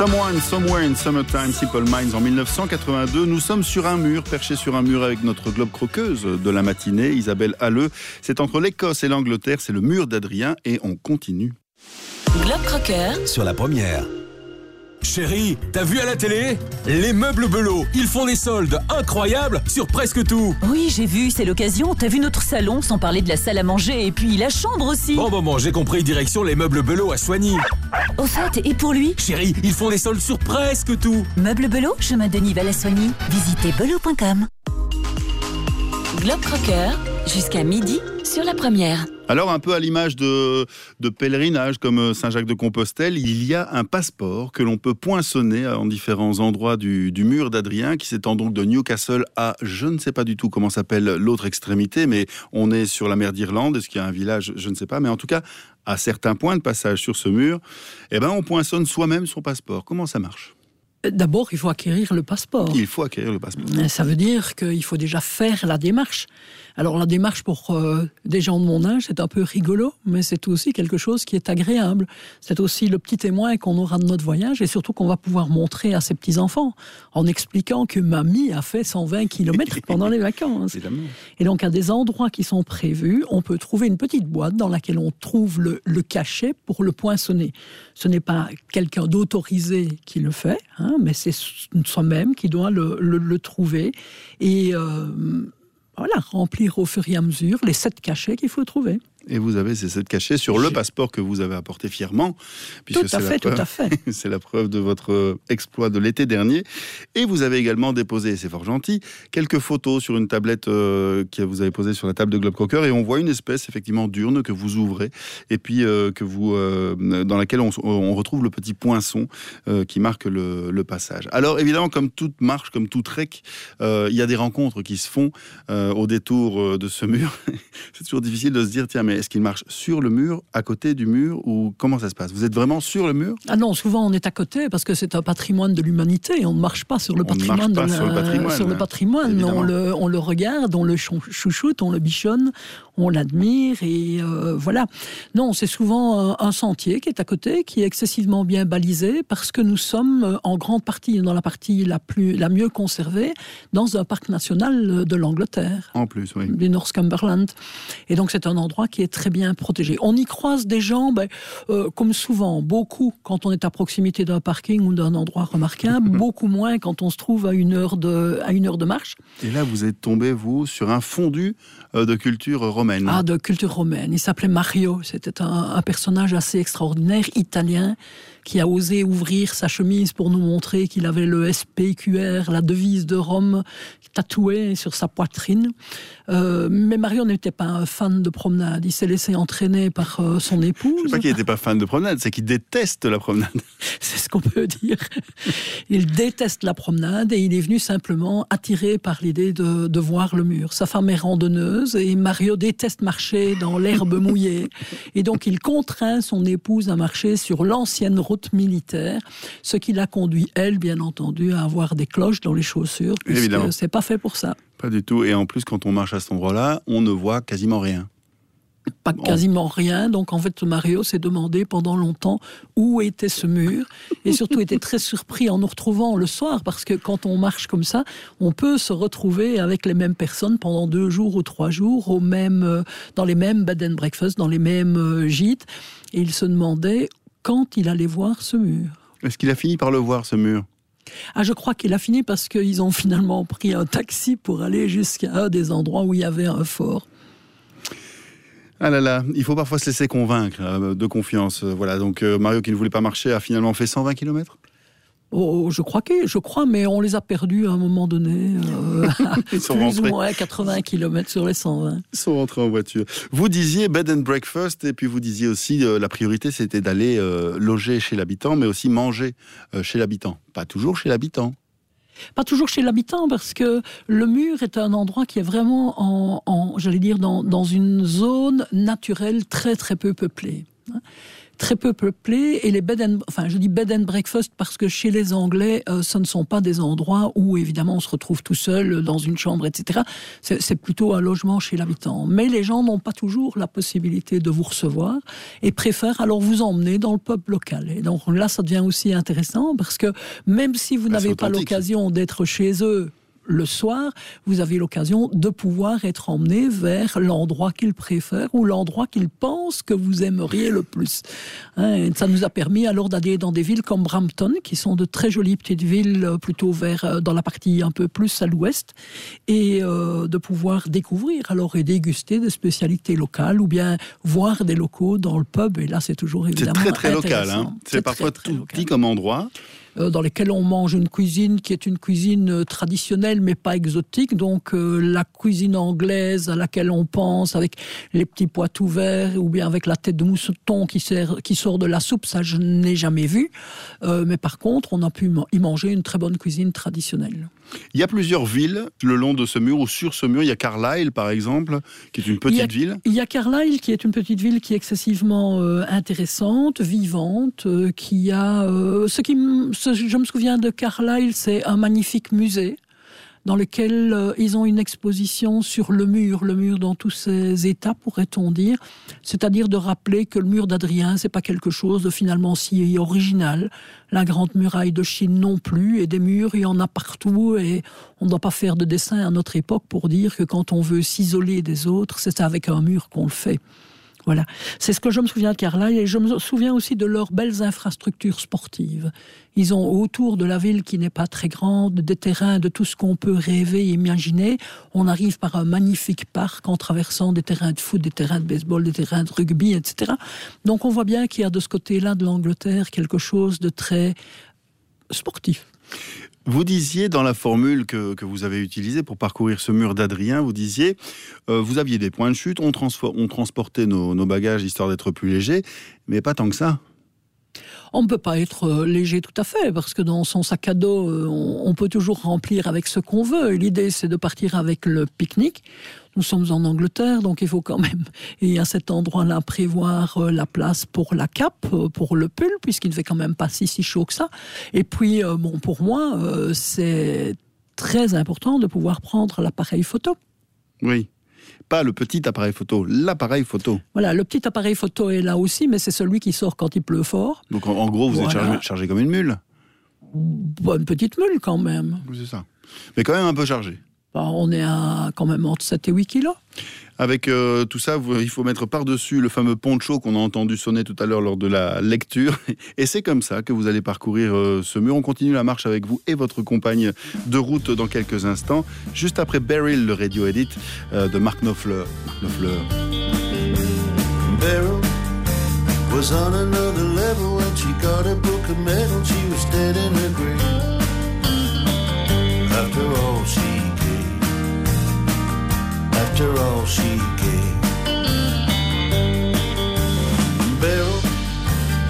Speaker 17: Someone, Somewhere in Summertime, Simple Minds en 1982. Nous sommes sur un mur, perché sur un mur avec notre globe croqueuse de la matinée, Isabelle Halleux. C'est entre l'Écosse et l'Angleterre, c'est le mur d'Adrien et on continue.
Speaker 6: Globe Crocker
Speaker 14: Sur la première. Chérie, t'as vu à la télé? Les meubles Belot, ils font des soldes incroyables sur presque tout.
Speaker 18: Oui, j'ai vu, c'est l'occasion. T'as vu notre salon, sans parler de la salle à manger, et puis la chambre aussi.
Speaker 14: Bon, bon, bon, j'ai compris, direction les meubles Belot à Soigny.
Speaker 18: Au fait, et pour lui?
Speaker 14: Chérie, ils font des soldes sur presque tout.
Speaker 18: Meubles Belot, chemin de Nivelles à Soigny. Visitez belot.com.
Speaker 6: Globe Crocker, jusqu'à midi sur la première.
Speaker 17: Alors, un peu à l'image de, de pèlerinage comme Saint-Jacques-de-Compostelle, il y a un passeport que l'on peut poinçonner en différents endroits du, du mur d'Adrien, qui s'étend donc de Newcastle à, je ne sais pas du tout comment s'appelle l'autre extrémité, mais on est sur la mer d'Irlande. Est-ce qu'il y a un village? Je ne sais pas. Mais en tout cas, à certains points de passage sur ce mur, eh ben, on poinçonne soi-même son passeport. Comment ça marche?
Speaker 8: D'abord, il faut acquérir le passeport.
Speaker 17: Il faut acquérir le passeport.
Speaker 8: Ça veut dire qu'il faut déjà faire la démarche. Alors la démarche pour euh, des gens de mon âge, c'est un peu rigolo, mais c'est aussi quelque chose qui est agréable. C'est aussi le petit témoin qu'on aura de notre voyage et surtout qu'on va pouvoir montrer à ses petits-enfants en expliquant que mamie a fait 120 km pendant les vacances. Et donc à des endroits qui sont prévus, on peut trouver une petite boîte dans laquelle on trouve le, le cachet pour le poinçonner. Ce n'est pas quelqu'un d'autorisé qui le fait, hein, mais c'est soi-même qui doit le trouver et euh, voilà, remplir au fur et à mesure les sept cachets qu'il faut trouver.
Speaker 3: Et vous avez ces sept cachets sur le passeport que vous avez apporté fièrement.
Speaker 8: Tout à
Speaker 3: c'est la
Speaker 8: fait, tout
Speaker 3: preuve-
Speaker 8: à fait.
Speaker 3: c'est la preuve de votre euh, exploit de l'été dernier. Et vous avez également déposé, c'est fort gentil, quelques photos sur une tablette euh, que vous avez posée sur la table de Globe Crocker. Et on voit une espèce effectivement d'urne que vous ouvrez et puis euh, que vous, euh, dans laquelle on, on retrouve le petit poinçon qui marque le, le passage. Alors évidemment, comme toute marche, comme tout trek, il y a des rencontres qui se font au détour de ce mur. c'est toujours difficile de se dire, tiens, mais est-ce qu'il marche sur le mur, à côté du mur, ou comment ça se passe? Vous êtes vraiment sur le mur?
Speaker 8: Ah non, souvent on est à côté parce que c'est un patrimoine de l'humanité. On ne marche pas sur le
Speaker 3: On ne
Speaker 8: patrimoine.
Speaker 3: marche pas
Speaker 8: la-
Speaker 3: sur le patrimoine,
Speaker 8: sur le
Speaker 3: hein,
Speaker 8: patrimoine. On le, on le regarde, on le chou- chouchoute, on le bichonne, on l'admire et euh, voilà. Non, c'est souvent un, un sentier qui est à côté, qui est excessivement bien balisé parce que nous sommes euh, en grande partie, dans la partie la plus, la mieux conservée, dans un parc national de l'Angleterre
Speaker 3: En plus, oui.
Speaker 8: du Northumberland. Et donc c'est un endroit qui est très bien protégé. On y croise des gens, ben, euh, comme souvent, beaucoup quand on est à proximité d'un parking ou d'un endroit remarquable, beaucoup moins quand on se trouve à une heure de, à une heure de marche.
Speaker 3: Et là, vous êtes tombé, vous, sur un fondu euh, de culture romaine.
Speaker 8: Ah, de culture romaine. Il s'appelait Mario. C'était un, un personnage assez extraordinaire, italien, qui a osé ouvrir sa chemise pour nous montrer qu'il avait le SPQR, la devise de Rome, tatouée sur sa poitrine. Euh, mais Mario n'était pas un fan de promenade. Il s'est laissé entraîner par euh, son épouse.
Speaker 3: C'est pas qu'il n'était pas fan de promenade, c'est qu'il déteste la promenade.
Speaker 8: C'est ce qu'on peut dire. Il déteste la promenade et il est venu simplement attiré par l'idée de, de voir le mur. Sa femme est randonneuse et Mario déteste marcher dans l'herbe mouillée. Et donc il contraint son épouse à marcher sur l'ancienne route militaire, ce qui l'a conduit, elle, bien entendu, à avoir des cloches dans les chaussures, puisque
Speaker 3: Évidemment.
Speaker 8: c'est pas fait pour ça.
Speaker 3: Pas du tout. Et en plus, quand on marche à cet endroit-là, on ne voit quasiment rien.
Speaker 8: pas quasiment rien. Donc en fait, Mario s'est demandé pendant longtemps où était ce mur et surtout était très surpris en nous retrouvant le soir parce que quand on marche comme ça, on peut se retrouver avec les mêmes personnes pendant deux jours ou trois jours au même, euh, dans les mêmes bed and breakfast, dans les mêmes euh, gîtes. Et il se demandait quand il allait voir ce mur.
Speaker 3: Est-ce qu'il a fini par le voir, ce mur?
Speaker 8: Ah, je crois qu'il a fini parce qu'ils ont finalement pris un taxi pour aller jusqu'à un des endroits où il y avait un fort.
Speaker 3: Ah là là, il faut parfois se laisser convaincre euh, de confiance. Euh, Voilà, donc euh, Mario qui ne voulait pas marcher a finalement fait 120 km
Speaker 8: Oh, je crois que, je crois, mais on les a perdus à un moment donné. euh, à
Speaker 3: Ils sont
Speaker 8: plus
Speaker 3: rentrés.
Speaker 8: ou moins 80 km sur les 120.
Speaker 3: Ils sont rentrés en voiture. Vous disiez bed and breakfast, et puis vous disiez aussi euh, la priorité c'était d'aller euh, loger chez l'habitant, mais aussi manger chez l'habitant. Pas toujours chez l'habitant.
Speaker 8: Pas toujours chez l'habitant, parce que le mur est un endroit qui est vraiment, en, en- j'allais dire, dans, dans une zone naturelle très très peu peuplée. Très peu peuplée et les bed and, enfin je dis bed and breakfast parce que chez les Anglais euh, ce ne sont pas des endroits où évidemment on se retrouve tout seul euh, dans une chambre etc. C'est plutôt un logement chez l'habitant. Mais les gens n'ont pas toujours la possibilité de vous recevoir et préfèrent alors vous emmener dans le pub local. Et donc là ça devient aussi intéressant parce que même si vous n'avez pas l'occasion d'être chez eux le soir, vous avez l'occasion de pouvoir être emmené vers l'endroit qu'ils préfèrent ou l'endroit qu'ils pensent que vous aimeriez le plus. Hein, et ça nous a permis alors d'aller dans des villes comme Brampton, qui sont de très jolies petites villes, euh, plutôt vers euh, dans la partie un peu plus à l'ouest, et euh, de pouvoir découvrir alors et déguster des spécialités locales ou bien voir des locaux dans le pub. Et là, c'est toujours
Speaker 3: C'est
Speaker 8: évidemment
Speaker 3: très très local. Hein. C'est parfois
Speaker 8: très, très
Speaker 3: tout
Speaker 8: local
Speaker 3: petit comme endroit.
Speaker 8: Euh, dans lesquels on mange une cuisine qui est une cuisine euh, traditionnelle mais pas exotique. Donc euh, la cuisine anglaise à laquelle on pense avec les petits pois tout verts ou bien avec la tête de mousseton qui, qui sort de la soupe, ça je n'ai jamais vu. Mais par contre, on a pu y manger une très bonne cuisine traditionnelle.
Speaker 3: Il y a plusieurs villes le long de ce mur ou sur ce mur. Il y a Carlisle par exemple, qui est une
Speaker 8: Il y a-
Speaker 3: petite ville.
Speaker 8: Il y a Carlisle qui est une petite ville qui est excessivement euh, intéressante, vivante, euh, qui a euh, ce qui ce- je me souviens de Carlisle, c'est un magnifique musée dans lequel euh, ils ont une exposition sur le mur, le mur dans tous ses états, pourrait-on dire. C'est-à-dire de rappeler que le mur d'Adrien, c'est pas quelque chose de finalement si original. La grande muraille de Chine non plus, et des murs, il y en a partout, et on ne doit pas faire de dessin à notre époque pour dire que quand on veut s'isoler des autres, c'est avec un mur qu'on le fait. Voilà, c'est ce que je me souviens de Carlisle et je me souviens aussi de leurs belles infrastructures sportives. Ils ont autour de la ville qui n'est pas très grande des terrains de tout ce qu'on peut rêver et imaginer. On arrive par un magnifique parc en traversant des terrains de foot, des terrains de baseball, des terrains de rugby, etc. Donc on voit bien qu'il y a de ce côté-là de l'Angleterre quelque chose de très sportif.
Speaker 3: Vous disiez dans la formule que, que vous avez utilisée pour parcourir ce mur d'Adrien, vous disiez, euh, vous aviez des points de chute, on, transportait nos, bagages histoire d'être plus léger, mais pas tant que ça.
Speaker 8: On ne peut pas être euh, léger tout à fait, parce que dans son sac à dos, euh, on, on peut toujours remplir avec ce qu'on veut. L'idée, c'est de partir avec le pique-nique. Nous sommes en Angleterre, donc il faut quand même, et à cet endroit-là, prévoir euh, la place pour la cape, euh, pour le pull, puisqu'il ne fait quand même pas si, si chaud que ça. Et puis, euh, bon, pour moi, c'est très important de pouvoir prendre l'appareil photo.
Speaker 3: Oui. Pas le petit appareil photo, l'appareil photo.
Speaker 8: Voilà, le petit appareil photo est là aussi, mais c'est celui qui sort quand il pleut fort.
Speaker 3: Donc en, gros, vous êtes chargé, chargé comme une mule.
Speaker 8: Bonne petite mule quand même.
Speaker 3: C'est ça. Mais quand même un peu chargé.
Speaker 8: Bah, on est à quand même entre 7 et 8 kilos.
Speaker 3: Avec euh, tout ça, vous- il faut mettre par-dessus le fameux poncho qu'on a entendu sonner tout à l'heure lors de la lecture. Et c'est comme ça que vous allez parcourir euh, ce mur. On continue la marche avec vous et votre compagne de route dans quelques instants. Juste après Beryl, le radio edit euh, de Mark Knopfler. Knopfler.
Speaker 19: Beryl was on another level when she got a book of medal. She was dead in her grave. After all she after all she gave. Beryl,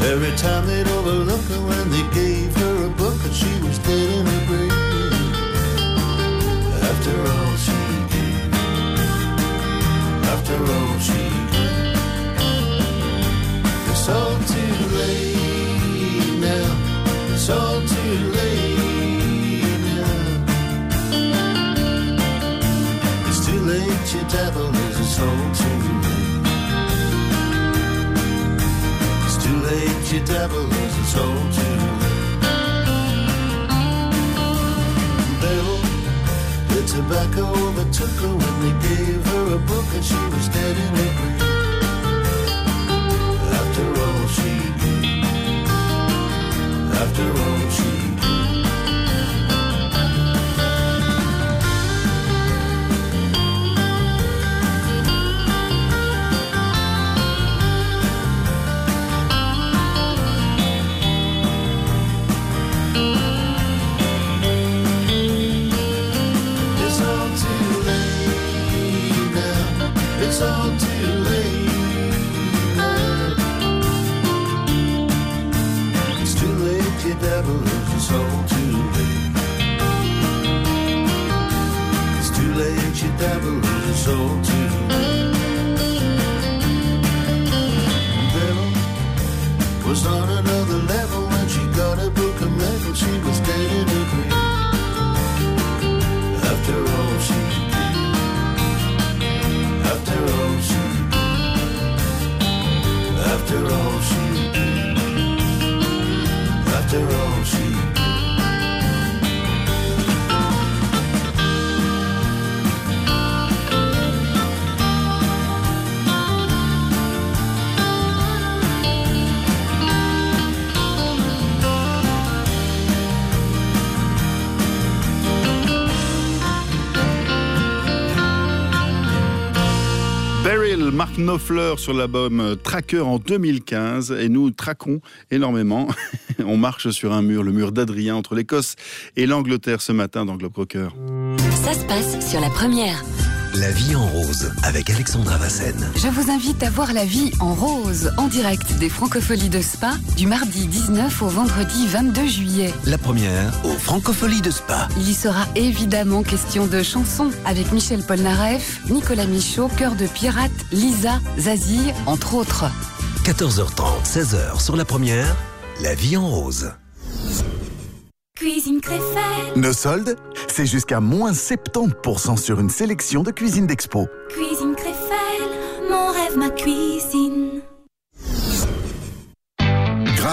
Speaker 19: every time they'd overlook her when they gave late, your devil is it's all too. Devil, the tobacco overtook her when they gave her a book and she was dead in her grave after all she gave, after all soul
Speaker 3: to Mark Knopfler sur l'album euh, Tracker en 2015 et nous traquons énormément. On marche sur un mur, le mur d'Adrien entre l'Écosse et l'Angleterre ce matin dans Globe.
Speaker 6: Ça se passe sur la première.
Speaker 2: La vie en rose avec Alexandra Vassen.
Speaker 20: Je vous invite à voir la vie en rose en direct des Francopholies de Spa du mardi 19 au vendredi 22 juillet.
Speaker 2: La première aux Francopholies de Spa.
Speaker 20: Il y sera évidemment question de chansons avec Michel Polnareff, Nicolas Michaud, Cœur de Pirate, Lisa, Zazie, entre autres.
Speaker 2: 14h30, 16h sur la première. La vie en rose.
Speaker 21: Cuisine Créfelle,
Speaker 22: Nos soldes, c'est jusqu'à moins 70% sur une sélection de cuisine d'expo.
Speaker 21: cuisine Créfelle, mon rêve, ma cuisine.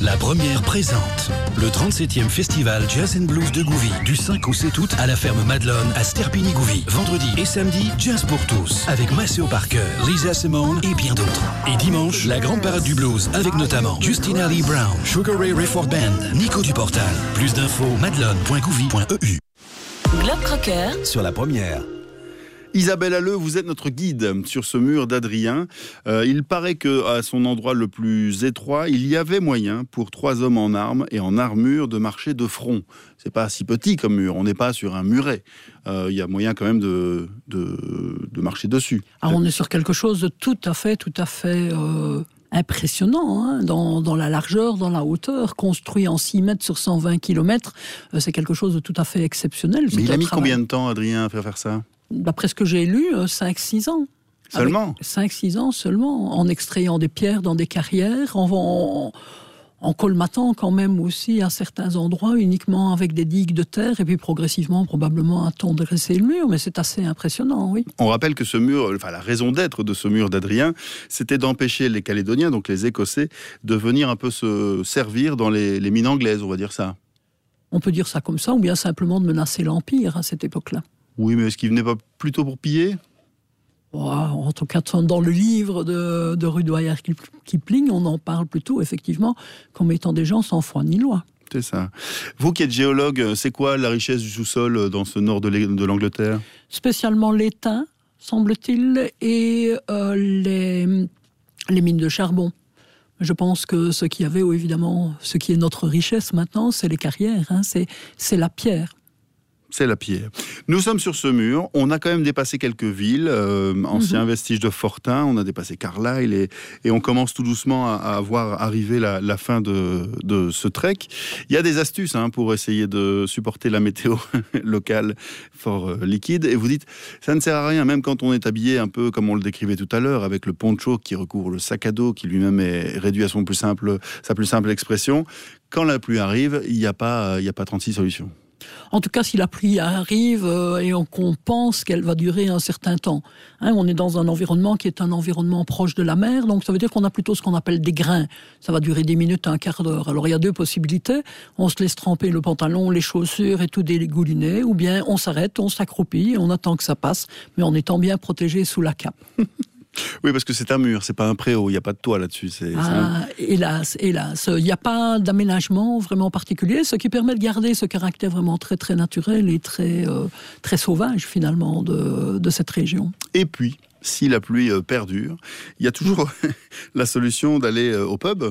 Speaker 23: La première présente le 37e festival Jazz and Blues de Gouvy du 5 au 7 août à la ferme Madelon à Sterpini-Gouvy. Vendredi et samedi, Jazz pour tous avec Maceo Parker, Lisa Simone et bien d'autres. Et dimanche, la grande parade du blues avec notamment Justina Lee Brown, Sugar Ray Rayford Band, Nico du Portal. Plus d'infos madelon.gouvy.eu.
Speaker 6: Globe Crocker
Speaker 2: Sur la première.
Speaker 3: Isabelle Halleux, vous êtes notre guide sur ce mur d'Adrien. Euh, il paraît que à son endroit le plus étroit, il y avait moyen pour trois hommes en armes et en armure de marcher de front. C'est pas si petit comme mur, on n'est pas sur un muret. Euh, il y a moyen quand même de, de, de marcher dessus.
Speaker 8: Alors on est sur quelque chose de tout à fait, tout à fait euh, impressionnant, hein, dans, dans la largeur, dans la hauteur, construit en 6 mètres sur 120 km. c'est quelque chose de tout à fait exceptionnel.
Speaker 3: Mais il a mis combien de temps, Adrien, à faire faire ça?
Speaker 8: D'après ce que j'ai lu, 5-6 ans.
Speaker 3: Seulement
Speaker 8: 5-6 ans seulement, en extrayant des pierres dans des carrières, en, en, en, colmatant quand même aussi à certains endroits, uniquement avec des digues de terre, et puis progressivement, probablement, à ton dresser le mur. Mais c'est assez impressionnant, oui.
Speaker 3: On rappelle que ce mur, enfin la raison d'être de ce mur d'Adrien, c'était d'empêcher les Calédoniens, donc les Écossais, de venir un peu se servir dans les, les mines anglaises, on va dire ça.
Speaker 8: On peut dire ça comme ça, ou bien simplement de menacer l'Empire à cette époque-là.
Speaker 3: Oui, mais est-ce qu'il venait pas plutôt pour piller?
Speaker 8: Oh, En tout cas, dans le livre de, de Rudoyer Kipling, on en parle plutôt, effectivement, comme étant des gens sans foi ni loi.
Speaker 3: C'est ça. Vous qui êtes géologue, c'est quoi la richesse du sous-sol dans ce nord de l'Angleterre?
Speaker 8: Spécialement l'étain, semble-t-il, et euh, les, les mines de charbon. Je pense que ce qui avait, évidemment, ce qui est notre richesse maintenant, c'est les carrières, hein, c'est la pierre
Speaker 3: c'est la pierre. Nous sommes sur ce mur. On a quand même dépassé quelques villes, euh, anciens mhm. vestiges de Fortin. On a dépassé Carlisle et, et on commence tout doucement à, à voir arriver la, la fin de, de, ce trek. Il y a des astuces hein, pour essayer de supporter la météo locale fort euh, liquide. Et vous dites, ça ne sert à rien, même quand on est habillé un peu comme on le décrivait tout à l'heure, avec le poncho qui recouvre le sac à dos, qui lui-même est réduit à son plus simple, sa plus simple expression. Quand la pluie arrive, il n'y a pas, il n'y a pas 36 solutions.
Speaker 8: En tout cas, si la pluie arrive euh, et qu'on pense qu'elle va durer un certain temps. Hein, on est dans un environnement qui est un environnement proche de la mer, donc ça veut dire qu'on a plutôt ce qu'on appelle des grains. Ça va durer 10 minutes, un quart d'heure. Alors il y a deux possibilités. On se laisse tremper le pantalon, les chaussures et tout dégouliné, ou bien on s'arrête, on s'accroupit et on attend que ça passe, mais en étant bien protégé sous la cape.
Speaker 3: Oui, parce que c'est un mur, c'est pas un préau, il n'y a pas de toit là-dessus.
Speaker 8: Ah, hélas, hélas. Il n'y a pas d'aménagement vraiment particulier, ce qui permet de garder ce caractère vraiment très très naturel et très, euh, très sauvage finalement de, de cette région.
Speaker 3: Et puis, si la pluie euh, perdure, il y a toujours la solution d'aller euh, au pub.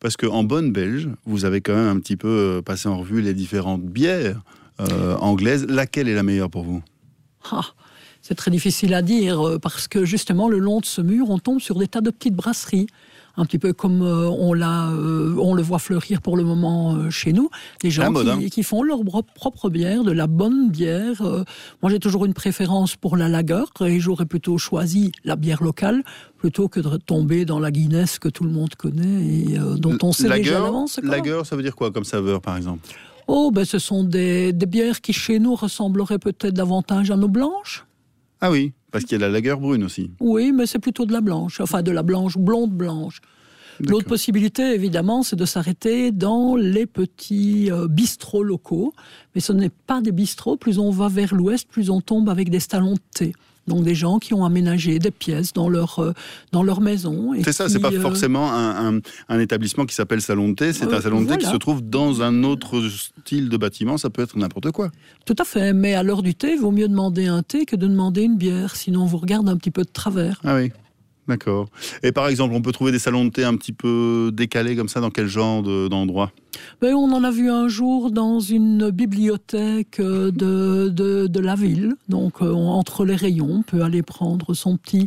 Speaker 3: Parce qu'en bonne belge, vous avez quand même un petit peu passé en revue les différentes bières anglaises. Laquelle est la meilleure pour vous?
Speaker 8: Ah. C'est très difficile à dire euh, parce que justement, le long de ce mur, on tombe sur des tas de petites brasseries un petit peu comme euh, on, l'a, euh, on le voit fleurir pour le moment chez nous, des gens qui, qui, font leur propre bière, de la bonne bière. moi, j'ai toujours une préférence pour la lager et j'aurais plutôt choisi la bière locale plutôt que de tomber dans la Guinness que tout le monde connaît et dont on sait
Speaker 3: lager,
Speaker 8: déjà l'avance.
Speaker 3: Lager, ça veut dire quoi comme saveur, par exemple?
Speaker 8: Oh, ben ce sont des, des bières qui chez nous ressembleraient peut-être davantage à nos blanches.
Speaker 3: Ah oui, parce qu'il y a la lagueur brune aussi.
Speaker 8: Oui, mais c'est plutôt de la blanche, enfin de la blanche, blonde blanche. L'autre possibilité, évidemment, c'est de s'arrêter dans les petits euh, bistrots locaux. Mais ce n'est pas des bistrots. Plus on va vers l'ouest, plus on tombe avec des salons de thé. Donc des gens qui ont aménagé des pièces dans leur, euh, dans leur maison.
Speaker 3: C'est ça, c'est pas
Speaker 8: euh,
Speaker 3: forcément un, un, un, établissement qui s'appelle salon de thé, c'est un salon de thé qui se trouve dans un autre style de bâtiment, ça peut être n'importe quoi.
Speaker 8: Tout à fait, mais à l'heure du thé, il vaut mieux demander un thé que de demander une bière, sinon on vous regarde un petit peu de travers.
Speaker 3: Ah oui. D'accord. Et par exemple, on peut trouver des salons de thé un petit peu décalés comme ça dans quel genre d'endroit?
Speaker 8: Ben, on en a vu un jour dans une bibliothèque euh, de, de, la ville. Donc, euh, entre les rayons, on peut aller prendre son petit,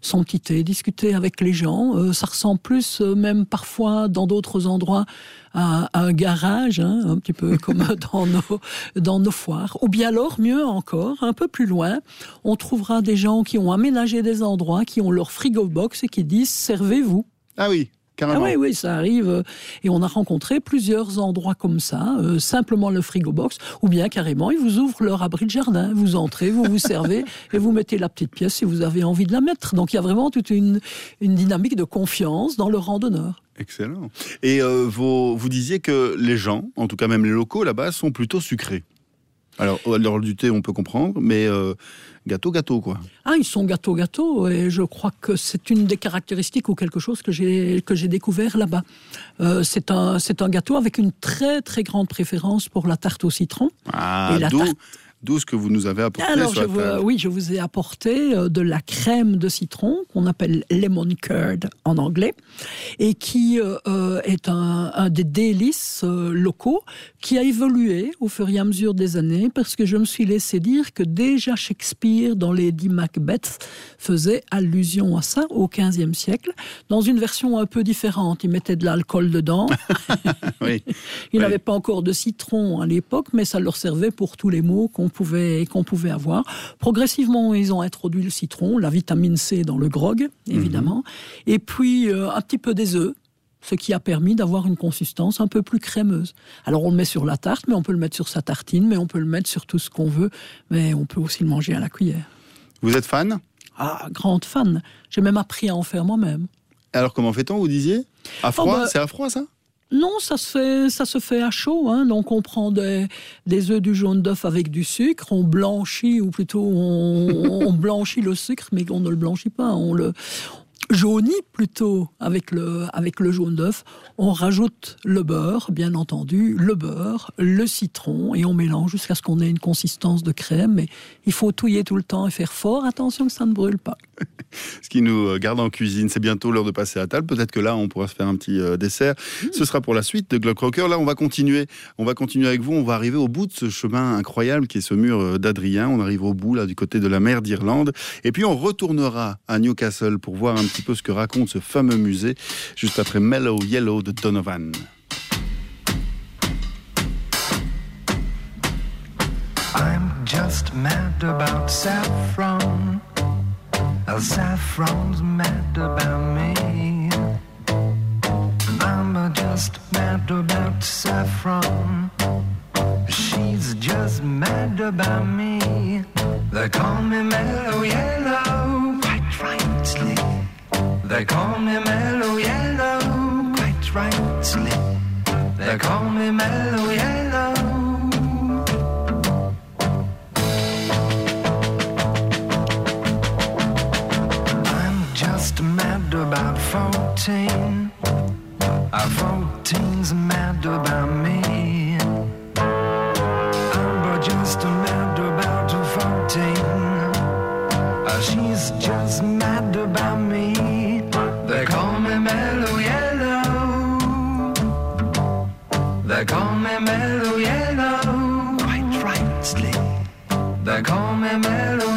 Speaker 8: son petit thé, discuter avec les gens. Euh, ça ressemble plus, même parfois dans d'autres endroits, à, à un garage, hein, un petit peu comme dans nos, dans nos foires. Ou bien alors, mieux encore, un peu plus loin, on trouvera des gens qui ont aménagé des endroits, qui ont leur frigo box et qui disent servez-vous.
Speaker 3: Ah oui.
Speaker 8: Ah oui, oui, ça arrive. euh, Et on a rencontré plusieurs endroits comme ça, euh, simplement le frigo box, ou bien carrément, ils vous ouvrent leur abri de jardin. Vous entrez, vous vous servez, et vous mettez la petite pièce si vous avez envie de la mettre. Donc il y a vraiment toute une, une dynamique de confiance dans le randonneur.
Speaker 3: Excellent. Et euh, vos- vous disiez que les gens, en tout cas même les locaux là-bas, sont plutôt sucrés. Alors, à l'heure du thé, on peut comprendre, mais euh, gâteau, gâteau, quoi.
Speaker 8: Ah, ils sont gâteau gâteau et je crois que c'est une des caractéristiques ou quelque chose que j'ai que j'ai découvert là-bas. Euh, c'est un c'est un gâteau avec une très très grande préférence pour la tarte au citron.
Speaker 3: Ah,
Speaker 8: Et la
Speaker 3: d'où
Speaker 8: tarte-
Speaker 3: d'où ce que vous nous avez apporté
Speaker 8: Alors,
Speaker 3: sur
Speaker 8: je
Speaker 3: la
Speaker 8: vous-
Speaker 3: table.
Speaker 8: oui, je vous ai apporté euh, de la crème de citron qu'on appelle lemon curd en anglais et qui euh, est un, un des délices locaux qui a évolué au fur et à mesure des années parce que je me suis laissé dire que déjà Shakespeare dans Lady Macbeth faisait allusion à ça au XVe siècle dans une version un peu différente. Il mettait de l'alcool dedans.
Speaker 3: Oui.
Speaker 8: Il n'avait pas encore de citron à l'époque, mais ça leur servait pour tous les mots qu'on pouvait, qu'on pouvait avoir. Progressivement, ils ont introduit le citron, la vitamine C dans le grog, évidemment, et puis euh, un petit peu des œufs, ce qui a permis d'avoir une consistance un peu plus crémeuse. Alors on le met sur la tarte, mais on peut le mettre sur sa tartine, mais on peut le mettre sur tout ce qu'on veut, mais on peut aussi le manger à la cuillère.
Speaker 3: Vous êtes fan?
Speaker 8: Ah, grande fan. J'ai même appris à en faire moi-même.
Speaker 3: Alors, comment fait-on, vous disiez? À froid
Speaker 8: bah-
Speaker 3: C'est à froid, ça?
Speaker 8: Non, ça se fait, ça se fait à chaud. Hein. Donc on prend des, des œufs du jaune d'œuf avec du sucre, on blanchit ou plutôt on, on blanchit le sucre, mais on ne le blanchit pas, on le jaunit plutôt avec le avec le jaune d'œuf. On rajoute le beurre, bien entendu, le beurre, le citron et on mélange jusqu'à ce qu'on ait une consistance de crème. Mais il faut touiller tout le temps et faire fort attention que ça ne brûle pas.
Speaker 3: Ce qui nous euh, garde en cuisine. C'est bientôt l'heure de passer à table. Peut-être que là, on pourra se faire un petit euh, dessert. Ce sera pour la suite de Globe Crocker. Là, on va continuer. On va continuer avec vous. On va arriver au bout de ce chemin incroyable qui est ce mur euh, d'Adrien. On arrive au bout, là, du côté de la mer d'Irlande. Et puis, on retournera à Newcastle pour voir un petit peu ce que raconte ce fameux musée, juste après Mellow Yellow de Donovan.
Speaker 24: I'm just mad about saffron. Saffron's mad about me. I'm just mad about saffron. She's just mad about me. They call me mellow yellow, quite rightly. They call me mellow yellow, quite rightly. They call me mellow yellow. I'm just mad about 14. Uh, 14's mad about me. I'm just mad about 14. Uh, she's just mad about me. They call me mellow yellow. They call me mellow yellow. Quite rightly. They call me mellow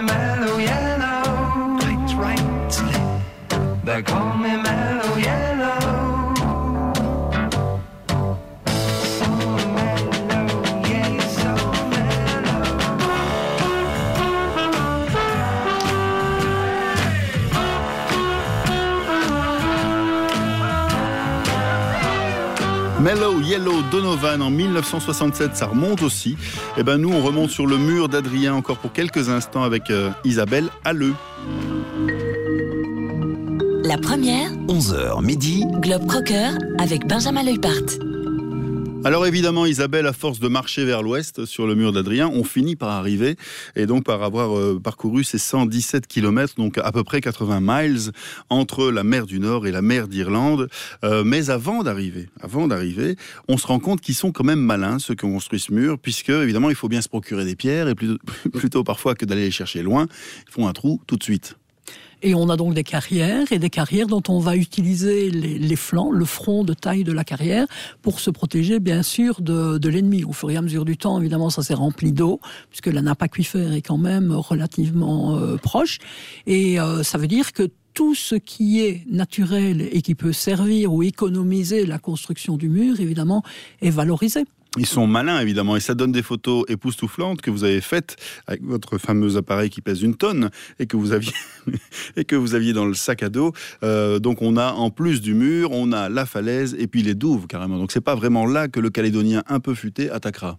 Speaker 24: me mellow
Speaker 3: Donovan en 1967, ça remonte aussi. Et ben nous, on remonte sur le mur d'Adrien encore pour quelques instants avec euh, Isabelle Halleux.
Speaker 6: La première,
Speaker 2: 11h midi.
Speaker 6: Globe Crocker avec Benjamin Leupart.
Speaker 3: Alors évidemment, Isabelle, à force de marcher vers l'ouest sur le mur d'Adrien, on finit par arriver et donc par avoir euh, parcouru ces 117 km, donc à peu près 80 miles entre la mer du Nord et la mer d'Irlande. Euh, mais avant d'arriver, avant d'arriver, on se rend compte qu'ils sont quand même malins ceux qui ont construit ce mur, puisque évidemment il faut bien se procurer des pierres et plutôt, plutôt parfois que d'aller les chercher loin, ils font un trou tout de suite.
Speaker 8: Et on a donc des carrières et des carrières dont on va utiliser les, flancs, le front de taille de la carrière pour se protéger bien sûr de, de l'ennemi. Au fur et à mesure du temps, évidemment, ça s'est rempli d'eau puisque la nappe aquifère est quand même relativement euh, proche. Et euh, ça veut dire que tout ce qui est naturel et qui peut servir ou économiser la construction du mur, évidemment, est valorisé.
Speaker 3: Ils sont malins évidemment et ça donne des photos époustouflantes que vous avez faites avec votre fameux appareil qui pèse une tonne et que vous aviez et que vous aviez dans le sac à dos. Euh, donc on a en plus du mur, on a la falaise et puis les douves carrément. Donc c'est pas vraiment là que le Calédonien un peu futé attaquera.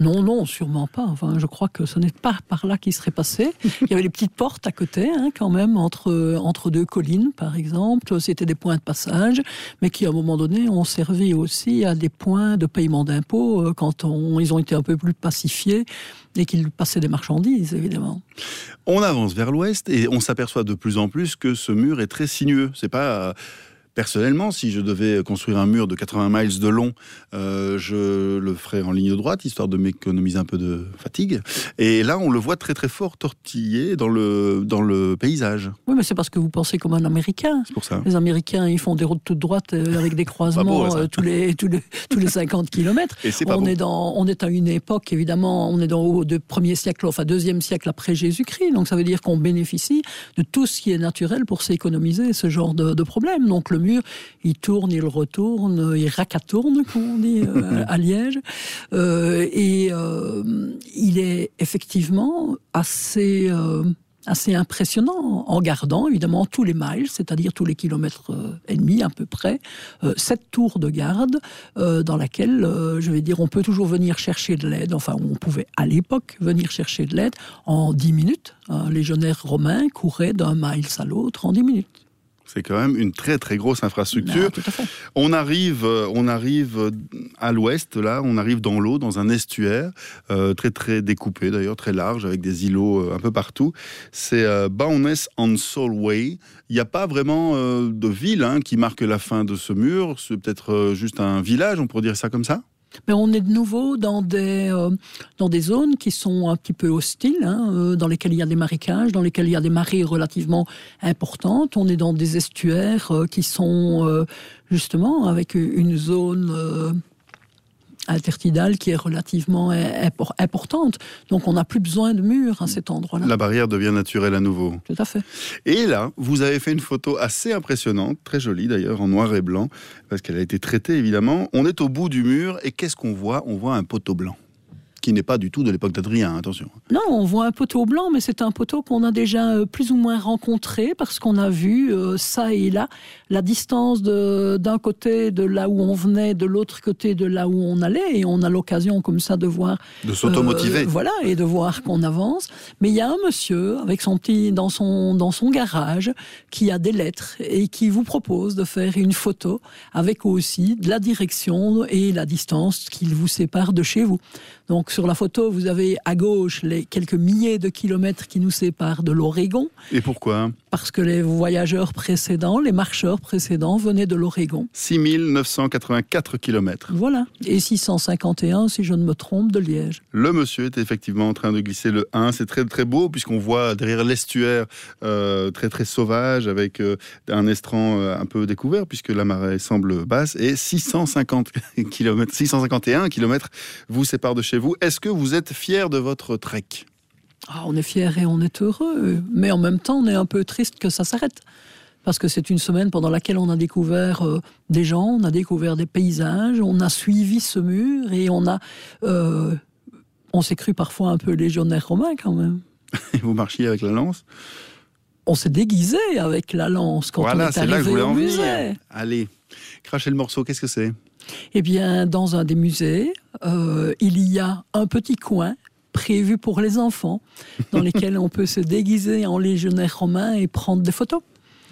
Speaker 8: Non, non, sûrement pas. Enfin, je crois que ce n'est pas par là qu'il serait passé. Il y avait les petites portes à côté, hein, quand même, entre, entre deux collines, par exemple. C'était des points de passage, mais qui, à un moment donné, ont servi aussi à des points de paiement d'impôts euh, quand on, ils ont été un peu plus pacifiés et qu'ils passaient des marchandises, évidemment.
Speaker 3: On avance vers l'ouest et on s'aperçoit de plus en plus que ce mur est très sinueux. C'est pas euh, Personnellement, si je devais construire un mur de 80 miles de long, euh, je le ferais en ligne droite, histoire de m'économiser un peu de fatigue. Et là, on le voit très très fort tortillé dans le, dans le paysage.
Speaker 8: Oui, mais c'est parce que vous pensez comme un Américain.
Speaker 3: C'est pour ça.
Speaker 8: Les Américains, ils font des routes toutes droites euh, avec des croisements
Speaker 3: beau,
Speaker 8: euh, tous, les, tous, les, tous les 50 kilomètres.
Speaker 3: Et c'est pas
Speaker 8: on
Speaker 3: beau.
Speaker 8: est dans, on est à une époque, évidemment, on est dans de premier siècle, enfin deuxième siècle après Jésus-Christ. Donc ça veut dire qu'on bénéficie de tout ce qui est naturel pour s'économiser ce genre de, de problème. Donc le mur, il tourne, il retourne, il racatourne, comme on dit euh, à Liège. Euh, et euh, il est effectivement assez... assez impressionnant en gardant évidemment tous les miles, c'est-à-dire tous les kilomètres et demi à peu près, euh, cette tour de garde euh, dans laquelle, euh, je vais dire, on peut toujours venir chercher de l'aide, enfin on pouvait à l'époque venir chercher de l'aide en 10 minutes. Un légionnaire romain courait d'un miles à l'autre en 10 minutes.
Speaker 3: C'est quand même une très très grosse infrastructure. On arrive, euh, on arrive euh, à l'ouest là, on arrive dans l'eau, dans un estuaire euh, très très découpé d'ailleurs, très large avec des îlots un peu partout. C'est euh, Bowness on Solway. Il n'y a pas vraiment euh, de ville hein, qui marque la fin de ce mur. C'est peut-être juste un village, on pourrait dire ça comme ça.
Speaker 8: Mais on est de nouveau dans des, euh, dans des zones qui sont un petit peu hostiles, hein, euh, dans lesquelles il y a des marécages, dans lesquelles il y a des marées relativement importantes. On est dans des estuaires euh, qui sont justement avec une zone intertidale qui est relativement impor- importante. Donc on n'a plus besoin de murs à cet endroit-là.
Speaker 3: La barrière devient naturelle à nouveau.
Speaker 8: Tout à fait.
Speaker 3: Et là, vous avez fait une photo assez impressionnante, très jolie d'ailleurs, en noir et blanc, parce qu'elle a été traitée évidemment. On est au bout du mur et qu'est-ce qu'on voit? On voit un poteau blanc, qui n'est pas du tout de l'époque d'Adrien, attention.
Speaker 8: Non, on voit un poteau blanc, mais c'est un poteau qu'on a déjà euh, plus ou moins rencontré parce qu'on a vu euh, ça et là la distance d'un côté de là où on venait, de l'autre côté de là où on allait, et on a l'occasion comme ça de voir.
Speaker 3: De s'automotiver.
Speaker 8: euh, voilà, et de voir qu'on avance. Mais il y a un monsieur avec son petit dans son dans son garage qui a des lettres et qui vous propose de faire une photo avec aussi de la direction et la distance qu'il vous sépare de chez vous. Donc sur la photo, vous avez à gauche les quelques milliers de kilomètres qui nous séparent de l'Oregon,
Speaker 3: Et pourquoi?
Speaker 8: Parce que les voyageurs précédents, les marcheurs précédents venaient de l'Oregon.
Speaker 3: 6984 km.
Speaker 8: Voilà. Et 651, si je ne me trompe, de Liège.
Speaker 3: Le monsieur est effectivement en train de glisser le 1. C'est très très beau puisqu'on voit derrière l'estuaire euh, très très sauvage avec euh, un estran euh, un peu découvert puisque la marée semble basse et 650 km, 651 km vous sépare de chez vous. Est-ce que vous êtes fier de votre trek?
Speaker 8: Ah, on est fiers et on est heureux, mais en même temps, on est un peu triste que ça s'arrête. Parce que c'est une semaine pendant laquelle on a découvert euh, des gens, on a découvert des paysages, on a suivi ce mur et on a. euh, on s'est cru parfois un peu légionnaire romain quand même.
Speaker 3: Vous marchiez avec la lance?
Speaker 8: On s'est déguisé avec la lance quand on
Speaker 3: Voilà,
Speaker 8: est
Speaker 3: c'est là que je
Speaker 8: arrivé
Speaker 3: voulais
Speaker 8: au musée.
Speaker 3: Allez, crachez le morceau, qu'est-ce que c'est?
Speaker 8: Eh bien, dans un des musées, euh, il y a un petit coin prévu pour les enfants, dans lesquels on peut se déguiser en légionnaire romain et prendre des photos.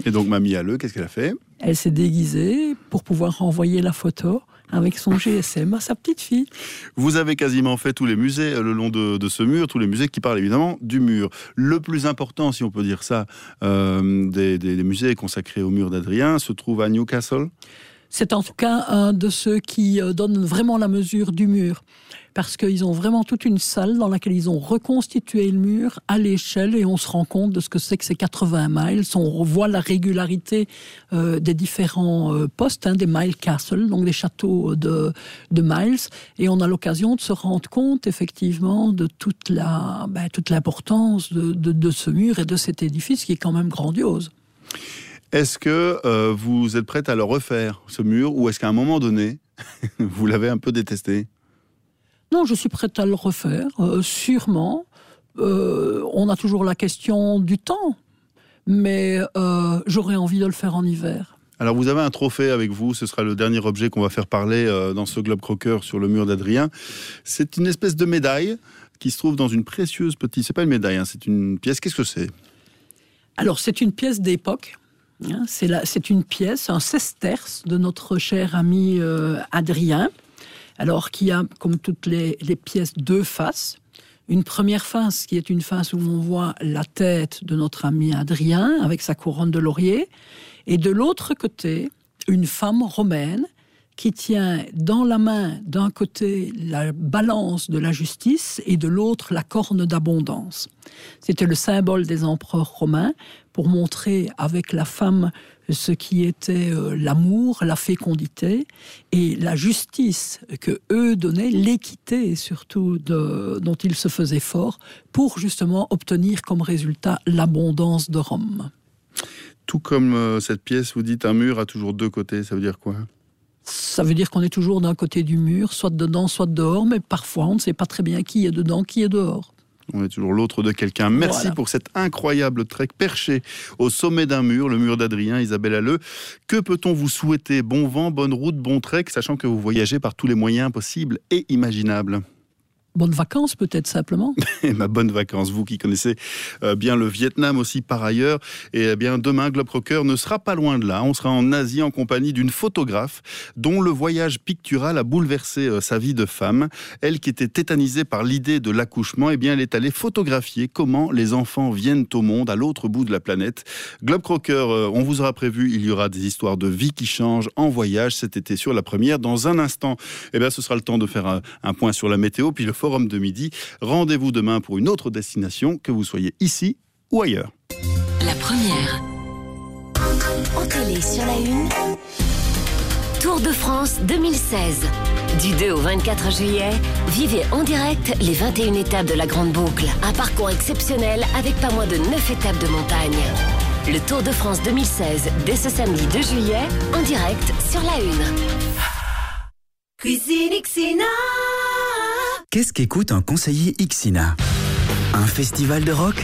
Speaker 3: Et donc Mamie Halleux, qu'est-ce qu'elle a fait?
Speaker 8: Elle s'est déguisée pour pouvoir envoyer la photo avec son GSM à sa petite fille.
Speaker 3: Vous avez quasiment fait tous les musées euh, le long de, de ce mur, tous les musées qui parlent évidemment du mur. Le plus important, si on peut dire ça, euh, des, des- des musées consacrés au mur d'Adrien se trouve à Newcastle?
Speaker 8: C'est en tout cas un de ceux qui euh, donnent vraiment la mesure du mur. Parce qu'ils ont vraiment toute une salle dans laquelle ils ont reconstitué le mur à l'échelle et on se rend compte de ce que c'est que ces 80 miles. On revoit la régularité euh, des différents euh, postes, hein, des mile castles, donc des châteaux de, miles. Et on a l'occasion de se rendre compte effectivement de toute ben, l'importance de ce mur et de cet édifice qui est quand même grandiose.
Speaker 3: Est-ce que euh, vous êtes prête à le refaire, ce mur, ou est-ce qu'à un moment donné, vous l'avez un peu détesté?
Speaker 8: Non, je suis prête à le refaire, euh, sûrement. Euh, on a toujours la question du temps, mais j'aurais envie de le faire en hiver.
Speaker 3: Alors vous avez un trophée avec vous, ce sera le dernier objet qu'on va faire parler dans ce Globe Crocker sur le mur d'Adrien. C'est une espèce de médaille qui se trouve dans une précieuse petite... C'est pas une médaille, hein, c'est une pièce. Qu'est-ce que c'est?
Speaker 8: Alors, c'est une pièce d'époque. Hein, c'est une pièce, un sesterce de notre cher ami euh, Adrien. Alors, qui a, comme toutes les, les pièces, deux faces. Une première face qui est une face où on voit la tête de notre ami Adrien avec sa couronne de laurier. Et de l'autre côté, une femme romaine qui tient dans la main d'un côté la balance de la justice et de l'autre la corne d'abondance. C'était le symbole des empereurs romains pour montrer avec la femme ce qui était euh, l'amour, la fécondité et la justice que eux donnaient, l'équité surtout dont ils se faisaient fort pour justement obtenir comme résultat l'abondance de Rome.
Speaker 3: Tout comme euh, cette pièce, vous dites un mur a toujours deux côtés, ça veut dire quoi?
Speaker 8: Ça veut dire qu'on est toujours d'un côté du mur, soit dedans, soit dehors, mais parfois on ne sait pas très bien qui est dedans, qui est dehors.
Speaker 3: On est toujours l'autre de quelqu'un. Merci
Speaker 8: Voilà.
Speaker 3: pour cette incroyable trek perché au sommet d'un mur, le mur d'Adrien, Isabelle Halleux. Que peut-on vous souhaiter? Bon vent, bonne route, bon trek, sachant que vous voyagez par tous les moyens possibles et imaginables.
Speaker 8: Bonnes vacances peut-être simplement.
Speaker 3: Et ma bonne vacances, vous qui connaissez euh, bien le Vietnam aussi par ailleurs. Et eh bien demain, Globe Rocker ne sera pas loin de là. On sera en Asie en compagnie d'une photographe dont le voyage pictural a bouleversé euh, sa vie de femme. Elle qui était tétanisée par l'idée de l'accouchement, eh bien elle est allée photographier comment les enfants viennent au monde à l'autre bout de la planète. Globe Crocker, euh, on vous aura prévu, il y aura des histoires de vie qui changent en voyage cet été sur la première. Dans un instant, eh bien, ce sera le temps de faire un, un point sur la météo, puis le forum de midi. Rendez-vous demain pour une autre destination, que vous soyez ici ou ailleurs.
Speaker 6: La première.
Speaker 1: En télé sur la une, Tour de France 2016. Du 2 au 24 juillet, vivez en direct les 21 étapes de la Grande Boucle. Un parcours exceptionnel avec pas moins de 9 étapes de montagne. Le Tour de France 2016, dès ce samedi 2 juillet, en direct sur la une.
Speaker 10: Cuisine Xina
Speaker 9: Qu'est-ce qu'écoute un conseiller Ixina? Un festival de rock?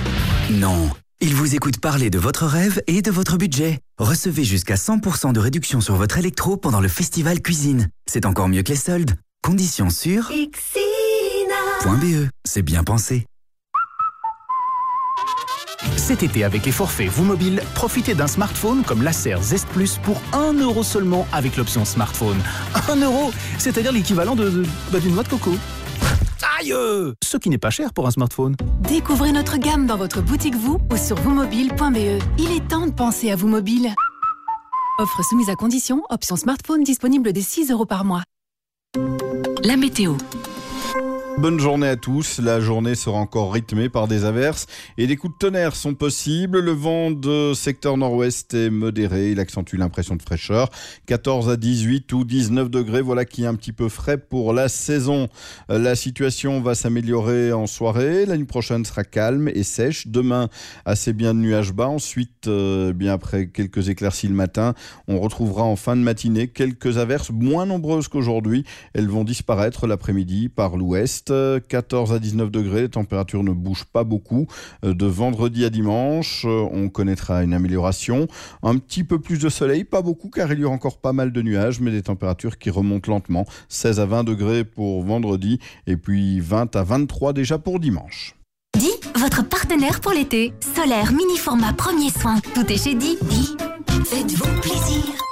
Speaker 9: Non. Il vous écoute parler de votre rêve et de votre budget. Recevez jusqu'à 100% de réduction sur votre électro pendant le festival cuisine. C'est encore mieux que les soldes. Conditions sur
Speaker 10: Xina
Speaker 9: .be. C'est bien pensé.
Speaker 25: Cet été, avec les forfaits Vous Mobile, profitez d'un smartphone comme l'Acer Zest Plus pour 1 euro seulement avec l'option smartphone. 1 euro C'est-à-dire l'équivalent de, de- bah, d'une noix de coco. Ce qui n'est pas cher pour un smartphone.
Speaker 26: Découvrez notre gamme dans votre boutique vous ou sur vousmobile.be. Il est temps de penser à vous mobile. Offre soumise à condition, option smartphone disponible dès 6 euros par mois.
Speaker 6: La météo.
Speaker 27: Bonne journée à tous. La journée sera encore rythmée par des averses et des coups de tonnerre sont possibles. Le vent de secteur nord-ouest est modéré. Il accentue l'impression de fraîcheur. 14 à 18 ou 19 degrés. Voilà qui est un petit peu frais pour la saison. La situation va s'améliorer en soirée. La nuit prochaine sera calme et sèche. Demain, assez bien de nuages bas. Ensuite, euh, bien après quelques éclaircies le matin, on retrouvera en fin de matinée quelques averses moins nombreuses qu'aujourd'hui. Elles vont disparaître l'après-midi par l'ouest. 14 à 19 degrés, les températures ne bougent pas beaucoup. Euh, De vendredi à dimanche, euh, on connaîtra une amélioration. Un petit peu plus de soleil, pas beaucoup car il y aura encore pas mal de nuages, mais des températures qui remontent lentement. 16 à 20 degrés pour vendredi et puis 20 à 23 déjà pour dimanche.
Speaker 10: Di, votre partenaire pour l'été. Solaire, mini format, premier soin. Tout est chez Di. Di, faites-vous plaisir.